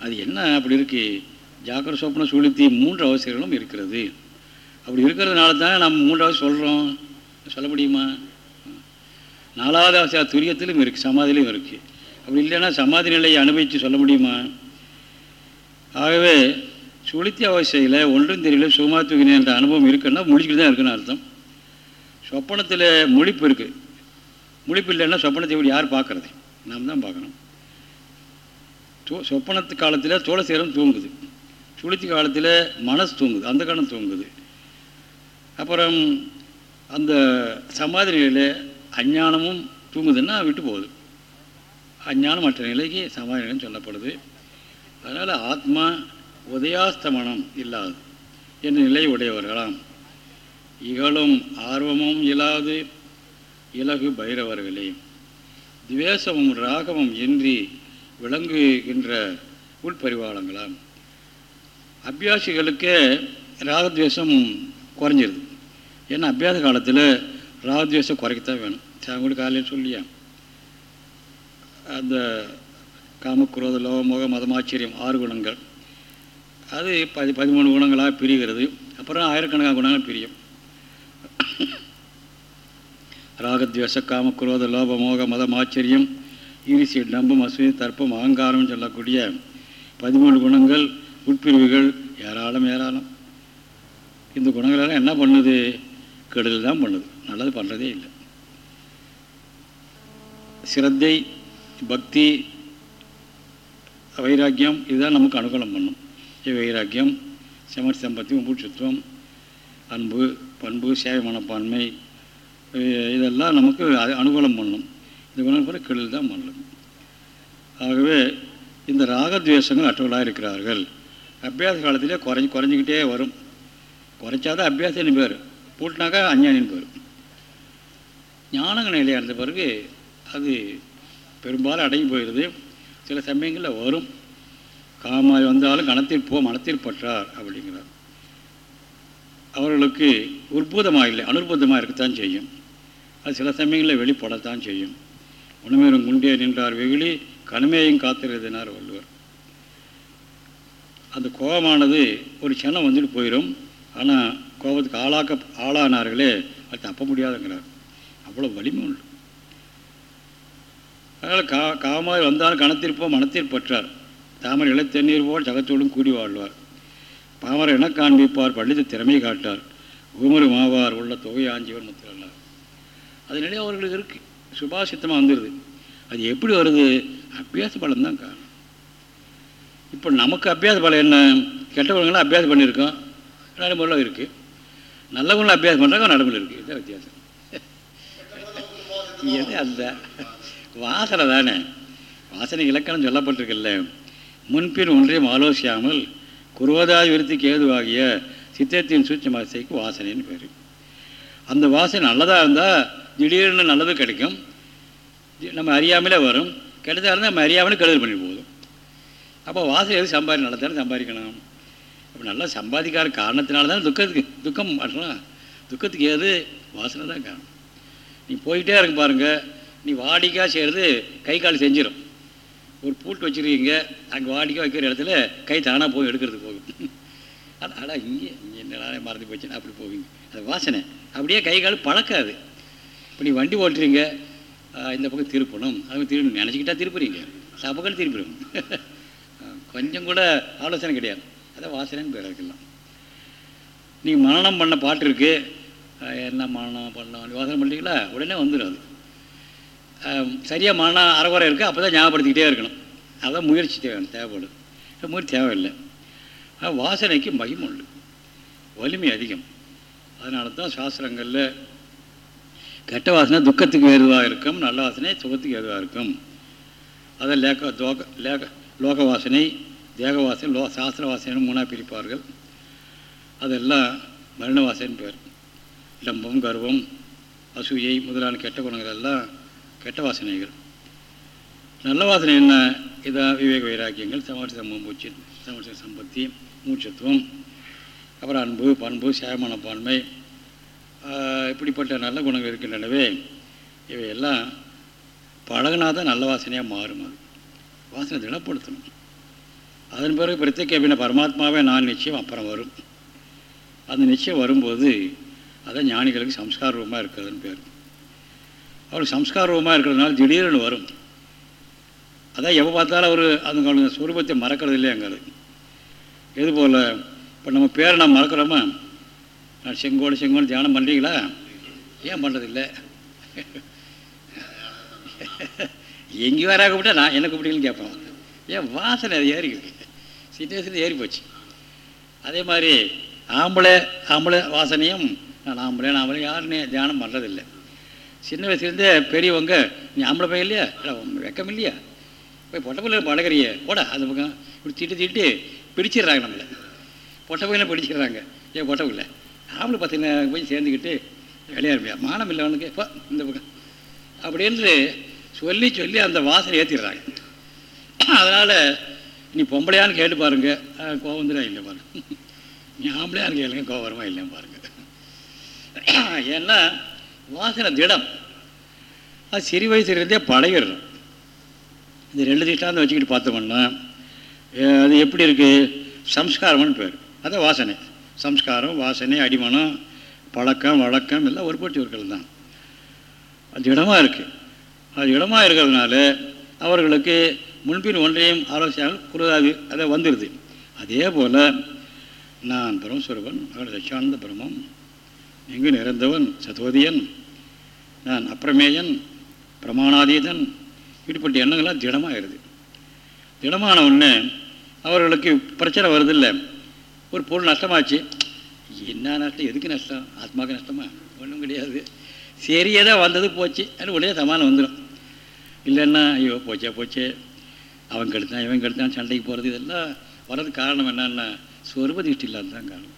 [SPEAKER 1] அது என்ன அப்படி இருக்குது ஜாக்கிர சொப்பன சுளுத்தி மூன்று அவசியங்களும் இருக்கிறது. அப்படி இருக்கிறதுனால தான் நம்ம மூன்றாவது சொல்கிறோம் சொல்ல முடியுமா? நாலாவது அவசிய துரியத்திலும் இருக்குது சமாதியிலும் இருக்குது அப்படி இல்லைன்னா சமாதி நிலையை அனுபவித்து சொல்ல முடியுமா? ஆகவே சுளுத்தி அவசியில் ஒன்றும் தெரியல சுகமா தூக்கினேன் என்ற அனுபவம் இருக்குன்னா முழிச்சுட்டு தான் இருக்குன்னு அர்த்தம். சொப்பனத்தில் முழிப்பு இருக்குது முழிப்பு இல்லைன்னா சொப்பனத்தை இப்படி யார் பார்க்குறது? நாம் தான் பார்க்கணும். சொப்பனத்து காலத்தில் துளசீரம் தூங்குது. சுழித்தி காலத்தில் மனசு தூங்குது அந்த காலம் தூங்குது. அப்புறம் அந்த சமாதி நிலையில் அஞ்ஞானமும் தூங்குதுன்னா விட்டு போகுது. அஞ்ஞானம் மற்ற நிலைக்கு சமாதி நிலைன்னு சொல்லப்படுது. அதனால் ஆத்மா உதயாஸ்தமனம் இல்லாது என்ற நிலை உடையவர்களாம். இகழும் ஆர்வமும் இல்லாது இலகு பைரவர்களே. துவேஷமும் ராகமும் இன்றி விளங்குகின்ற உட்பரிவாளங்களாம் அபியாசிகளுக்கு ராகத்வேஷம் குறைஞ்சிருது. ஏன்னா அபியாச காலத்தில் ராகத்வேஷம் குறைக்கத்தான் வேணும். சாங்கூடி காலையில் சொல்லியா? அந்த காமக்குரோத லோகமோக மதமாச்சரியம் ஆறு குணங்கள். அது பதி பதிமூணு குணங்களாக பிரிகிறது. அப்புறம் ஆயிரக்கணக்கான குணங்கள் பிரியும். ராகத்வேஷ காமக்குரோத லோபமோக மதமாச்சரியம் ஈரிசி டம்பம் அசுவி தர்ப்பம் அகங்காரம் சொல்லக்கூடிய பதிமூணு குணங்கள் உட்பிரிவுகள் ஏராளம் ஏராளம். இந்த குணங்களெல்லாம் என்ன பண்ணுது? கெடுதல் தான் பண்ணுது. நல்லது பண்ணுறதே இல்லை. சிரத்தை பக்தி வைராக்கியம் இதுதான் நமக்கு அனுகூலம் பண்ணும். வைராக்கியம் செமர் சம்பத்தி உம்புட்சுத்துவம் அன்பு பண்பு சேவை மனப்பான்மை இதெல்லாம் நமக்கு அனுகூலம் பண்ணும். இந்த குணம் கூட கெடுதல் தான் பண்ணணும் ஆகவே இந்த ராகத்வேஷங்கள் அற்றவர்களாக இருக்கிறார்கள் அபியாச காலத்திலே குறைஞ்சி குறைஞ்சிக்கிட்டே வரும். குறைச்சாதான் அபியாசன்னு பேர். பூட்டினாக்கா அஞ்ஞானின்னு பேர். ஞானங்க நிலை அடைந்த பிறகு அது பெரும்பாலும் அடங்கி போயிடுது சில சமயங்களில் வரும். காமாய் வந்தாலும் கணத்தில் போ மனத்தில் பற்றார் அப்படிங்கிறார். அவர்களுக்கு உற்பூதமாக இல்லை அனுற்பூதமாக இருக்கத்தான் செய்யும். அது சில சமயங்களில் வெளிப்படத்தான் செய்யும். உணமேறும் குண்டே நின்றார் வெகுளி கனமேயும் காத்திருந்தினார் வள்ளுவர். அந்த கோபமானது ஒரு சனம் வந்துட்டு போயிடும் ஆனால் கோபத்துக்கு ஆளாக்க ஆளானார்களே அது தப்ப முடியாதுங்கிறார். அவ்வளோ வலிமை உண்டு. அதனால் கா காமாய் வந்தாலும் கணத்திற்போ மனத்தில் பற்றார். தாமரை இளத்தண்ணீர் போல் ஜகத்தோடும் கூடி வாழ்வார். பாமரை என காண்பிப்பார் பள்ளித்து திறமை காட்டார். ஊமரு மாவார் உள்ள தொகை ஆஞ்சிவர் முத்திரல்லார் அதனாலே அவர்களுக்கு இருக்குது சுபாசித்தமாக வந்துடுது அது எப்படி வருது? அபியாச பலம்தான் காரணம் இப்போ நமக்கு அபியாச பலம் என்ன? கெட்டவங்களாம் அபியாசம் பண்ணியிருக்கோம். நடைமுறையில் இருக்குது நல்லவங்களும் அபியாசம் பண்ணுறாங்க நடைமுறை இருக்குது இதுதான் வித்தியாசம். எது அந்த வாசனை தானே? வாசனை இலக்கணம் சொல்லப்பட்டிருக்குல்ல. முன்பின் ஒன்றையும் ஆலோசியாமல் குருவதாய் விருத்திக்கு ஏதுவாகிய சித்தத்தின் சூட்சமாசைக்கு வாசனைன்னு பேர். அந்த வாசனை நல்லதாக இருந்தால் திடீர்னு நல்லது கிடைக்கும். நம்ம அறியாமலே வரும். கெட்டதாக இருந்தால் நம்ம அறியாமலே கெடுதல் பண்ணி போகுது அப்போ வாசனை எது சம்பாதி நல்லதானே சம்பாதிக்கணும். அப்போ நல்லா சம்பாதிக்காத காரணத்தினால தான் துக்கத்துக்கு துக்கம் பண்ணலாம் துக்கத்துக்கு ஏது? வாசனை தான் காரணம். நீ போயிட்டே இருக்க பாருங்கள் நீ வாடிக்கையாக செய்கிறது கை கால் செஞ்சிடும் ஒரு பூட்டு வச்சுருக்கீங்க. அங்கே வாடிக்காக வைக்கிற இடத்துல கை தானாக போய் எடுக்கிறது போகும். அது அடா இங்கே இங்கே என்ன மறந்து போச்சுன்னா அப்படி போவீங்க. அது வாசனை. அப்படியே கை கால் பழக்காது. இப்போ நீ வண்டி ஓட்டுறீங்க. இந்த பக்கம் திருப்பணும். அது திருப்பி நினச்சிக்கிட்டா திருப்புறீங்க. பக்கம் திருப்பிடும் கொஞ்சம் கூட ஆலோசனை கிடையாது. அதான் வாசனைன்னு பேர் இருக்கலாம் நீங்கள் மனநம் பண்ண பாட்டு இருக்குது என்ன மனநம் பண்ண வாசனை பண்ணிட்டீங்களா? உடனே வந்துடும் அது. சரியாக மன அறகுறை இருக்குது அப்போ தான் ஞாபகப்படுத்திக்கிட்டே இருக்கணும். அதுதான் முயற்சி தேவை தேவைப்படும் முயற்சி தேவையில்லை. வாசனைக்கு மகிம் உண்டு. வலிமை அதிகம். அதனால தான் சாஸ்திரங்களில் கெட்ட வாசனை துக்கத்துக்கு ஏதுவாக இருக்கும் நல்ல வாசனை சுகத்துக்கு ஏதுவாக இருக்கும். அதை லேக்க தோக்க லேக்க லோக வாசனை தேக வாசனை லோ சாஸ்திர வாசனை மூணாக பிரிப்பார்கள். அதெல்லாம் மரண வாசனைன்னு பேர். லம்பம் கர்வம் அசூயை முதலான கெட்ட குணங்கள் எல்லாம் கெட்ட வாசனைகள். நல்ல வாசனை என்ன? இதான் விவேக வைராக்கியங்கள் சமர்த்தி சம்பவம் பூச்சி சமர்த்தி சம்பத்தி மூச்சத்துவம் அப்புறம் அன்பு பண்பு சேமன பான்மை இப்படிப்பட்ட நல்ல குணங்கள் இருக்கின்றனவே இவையெல்லாம் பழகினா தான் நல்ல வாசனையாக மாறும் அது. வாசனை திடப்படுத்தணும். அதன் பிறகு பிரத்யேக அப்படின்னா பரமாத்மாவே நான் நிச்சயம் அப்புறம் வரும். அந்த நிச்சயம் வரும்போது அதான் ஞானிகளுக்கு சம்ஸ்கார ரூபமாக இருக்கிறதுன்னு பேர். அவருக்கு சம்ஸ்கார ரூபமாக இருக்கிறதுனால திடீர்னு வரும். அதான் எப்போ பார்த்தாலும் அவர் அந்த சுரூபத்தை மறக்கிறது இல்லையாங்கிறது. இது போல் இப்போ நம்ம பேரை நான் மறக்கிறோமா? நான் செங்கோடு செங்கோடு தியானம் பண்ணுறீங்களா ஏன் பண்ணுறதில்லை எங்கே வராக கூப்பிட்டா நான் என்ன கூப்பிட்டீங்கன்னு கேட்போம் ஏன் வாசனை அது ஏறி சின்ன வயசுல ஏறி போச்சு. அதே மாதிரி ஆம்பளை ஆம்பளை வாசனையும் நான் ஆம்பளை ஆம்பளை யாருன்னு தியானம் பண்ணுறதில்லை சின்ன வயசுலேருந்தே பெரியவங்க நீ ஆம்பளை பையன் இல்லையா? வெக்கம் இல்லையா? போய் பொட்டை பிள்ளை பழகிறிய. போட அது பக்கம். இப்படி திட்டு திட்டு பிடிச்சிடுறாங்க நம்மளை. பொட்டை பையனை பிடிச்சிடுறாங்க ஏன் பொட்டை பிள்ளை? ஆம்பளை பசங்க போய் சேர்ந்துக்கிட்டு விளையாடுறியா? மானம் இல்லை அவனுக்கு இப்போ இந்த பக்கம். அப்படின்னு சொல்லி சொல்லி அந்த வாசனை ஏற்றிடுறாங்க அதனால் நீ பொம்பளையான்னு கேட்டு பாருங்க. கோபம் தான் இல்லை பாருங்க. நீ ஆம்பளையான்னு கேளுங்க கோபரமா இல்லைன்னு பாருங்க. ஏன்னா வாசனை திடம். அது சிறு வயசுலேருந்தே பழகிடுறோம் இந்த ரெண்டு திட்டாந்து வச்சுக்கிட்டு பார்த்தோம்னா அது எப்படி இருக்குது சம்ஸ்காரம்னு பேர். அதான் வாசனை. சம்ஸ்காரம் வாசனை அடிமனம் பழக்கம் வழக்கம் எல்லாம் ஒரு போட்டி தான். அது திடமாக இருக்குது அது இடமாக இருக்கிறதுனால அவர்களுக்கு முன்பின் ஒன்றையும் ஆலோசனையால் குருதாது அதை வந்துடுது அதே போல் நான் பிரம்மஸ்வரூபன் அவர் சச்சியானந்த பிரம்மம் எங்கு நிறந்தவன் சதோதியன் நான் அப்பிரமேயன் பிரமாணாதீதன் இப்படிப்பட்ட எண்ணங்கள்லாம் திடமாகிடுது திடமான ஒன்று அவர்களுக்கு பிரச்சனை வருதில்லை. ஒரு பொருள் நஷ்டமாச்சு. என்ன நஷ்டம்? எதுக்கு நஷ்டம்? ஆத்மாவுக்கு நஷ்டமா? ஒன்றும் கிடையாது. சரியே தான் வந்தது போச்சு. அது உடனே சமானம் வந்துடும் இல்லைன்னா ஐயோ போச்சே போச்சே. அவன் கெடுத்தான் இவன் கெடுத்தான் சண்டைக்கு போகிறது இதெல்லாம் வர்றதுக்கு காரணம் என்னன்னா சொருப திருஷ்டி இல்லாத தான் காரணம்.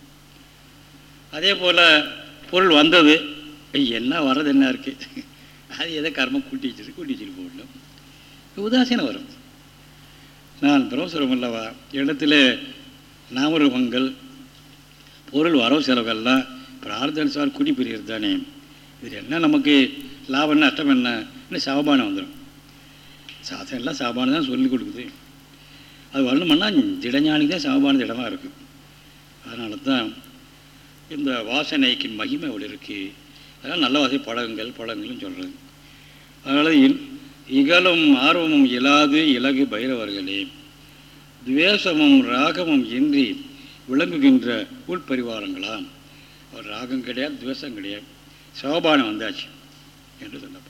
[SPEAKER 1] அதே போல் பொருள் வந்தது. என்ன வர்றது என்ன இருக்குது அது எதை கர்மம் கூட்டி வச்சிருக்கு கூட்டி வச்சுட்டு போடணும் உதாசீனம் வரும். நான் பிரம்மசுரம் அல்லவா இடத்துல நாமரூபங்கள் பொருள் வரவு செலவுகள்லாம் பிரார்த்தனுசார் குடி பிரியறது தானே இது என்ன நமக்கு லாபம் என்ன நஷ்டம் என்ன? இன்னும் சாபானம் வந்துடும் சாதம் எல்லாம் சாபானம் தான் சொல்லி கொடுக்குது. அது வரணும்னா திடஞானிக்கு தான் சாபான திடமாக இருக்குது அதனால தான் இந்த வாசனைக்கு மகிமை அவ்வளோ இருக்குது அதனால் நல்ல வாசனை பழகங்கள் பழங்கள்னு சொல்கிறது அதனால் இகலும் ஆர்வமும் இல்லாது இலகு பைரவர்களே. துவேஷமும் ராகமும் இன்றி விளங்குகின்ற உள்பரிவாரங்களாம் ஒரு ராகம் கிடையாது துவேஷம் கிடையாது. சோபானம் வந்தாச்சு என்று சொல்லப்படும்.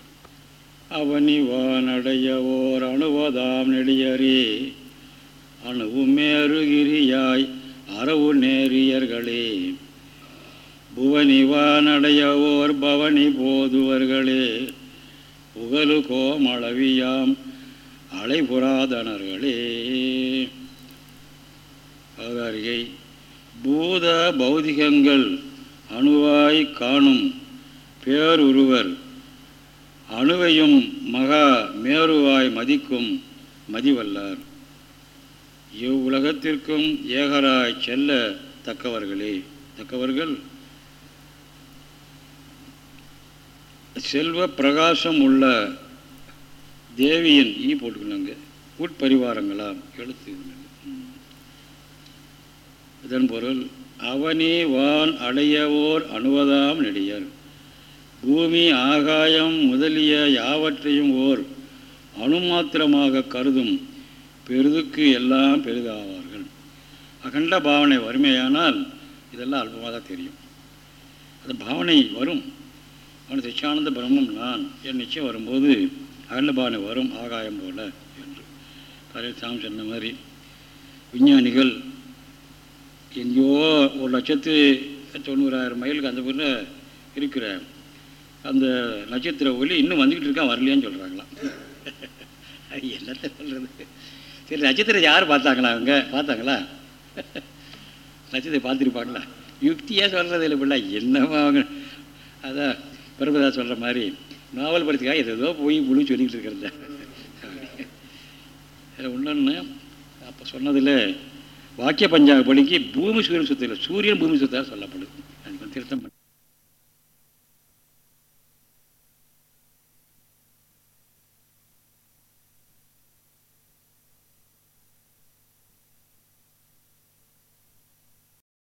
[SPEAKER 1] அவனிவானடைய ஓர் அணுவதாம் நெடியரே அணுவும் மேருகிரியாய் அறவு நேரியர்களே. புவனிவானடையவோர் பவனி போதுவர்களே. புகழு கோமளவியாம் அலைபுராதனர்களே. அவதாரிகை பூத பௌதிகங்கள் அணுவாய் காணும் பேருருவர். அணுவையும் மகா மேருவாய் மதிக்கும் மதிவல்லார். இவ்வுலகத்திற்கும் ஏகராய் செல்ல தக்கவர்களே தக்கவர்கள். செல்வ பிரகாசம் உள்ள தேவியின் ஈ போட்டுக்கலாங்க உட்பரிவாரங்களாம் எழுத்து. இதன் பொருள் அவனே வான் அடையவோர் அணுவதாம் நெடியர். பூமி ஆகாயம் முதலிய யாவற்றையும் ஓர் அணுமாத்திரமாக கருதும் பெருதுக்கு எல்லாம் பெரிதாவார்கள். அகண்ட பாவனை வறுமையானால் இதெல்லாம் அல்பமாக தான் தெரியும். அந்த பாவனை வரும். அவன் சிச்சானந்த பிரம்மம் நான் என் நிச்சயம் வரும்போது அகண்ட பாவனை வரும் ஆகாயம் போல என்று. தலைவர் சாமி சொன்ன மாதிரி விஞ்ஞானிகள் எங்கேயோ ஒரு லட்சத்து தொண்ணூறாயிரம் மைலுக்கு அந்த பின்ன இருக்கிற அந்த நட்சத்திர ஒளி இன்னும் வந்துக்கிட்டு இருக்கான் வரலையான்னு சொல்கிறாங்களாம் என்னத்தை சொல்கிறது சரி நட்சத்திரம் யார் பார்த்தாங்களா அவங்க? பார்த்தாங்களா? நட்சத்திரம் பார்த்துருப்பாங்களா? யுக்தியாக சொல்கிறது இல்லை பிள்ளை என்னமா அவங்க. அதான் பிரபுதா சொல்கிற மாதிரி நாவல் படத்துக்காக ஏதோ போய் முழு சொல்லிக்கிட்டு இருக்கிறத. இன்னொன்று அப்போ சொன்னதில் வாக்கிய பஞ்சாங்க படிக்கு பூமி சூரியன் சுத்தல சூரியன் பூமி சுத்தாக சொல்லப்படுது. அதுக்கு திருத்தம் பண்ணி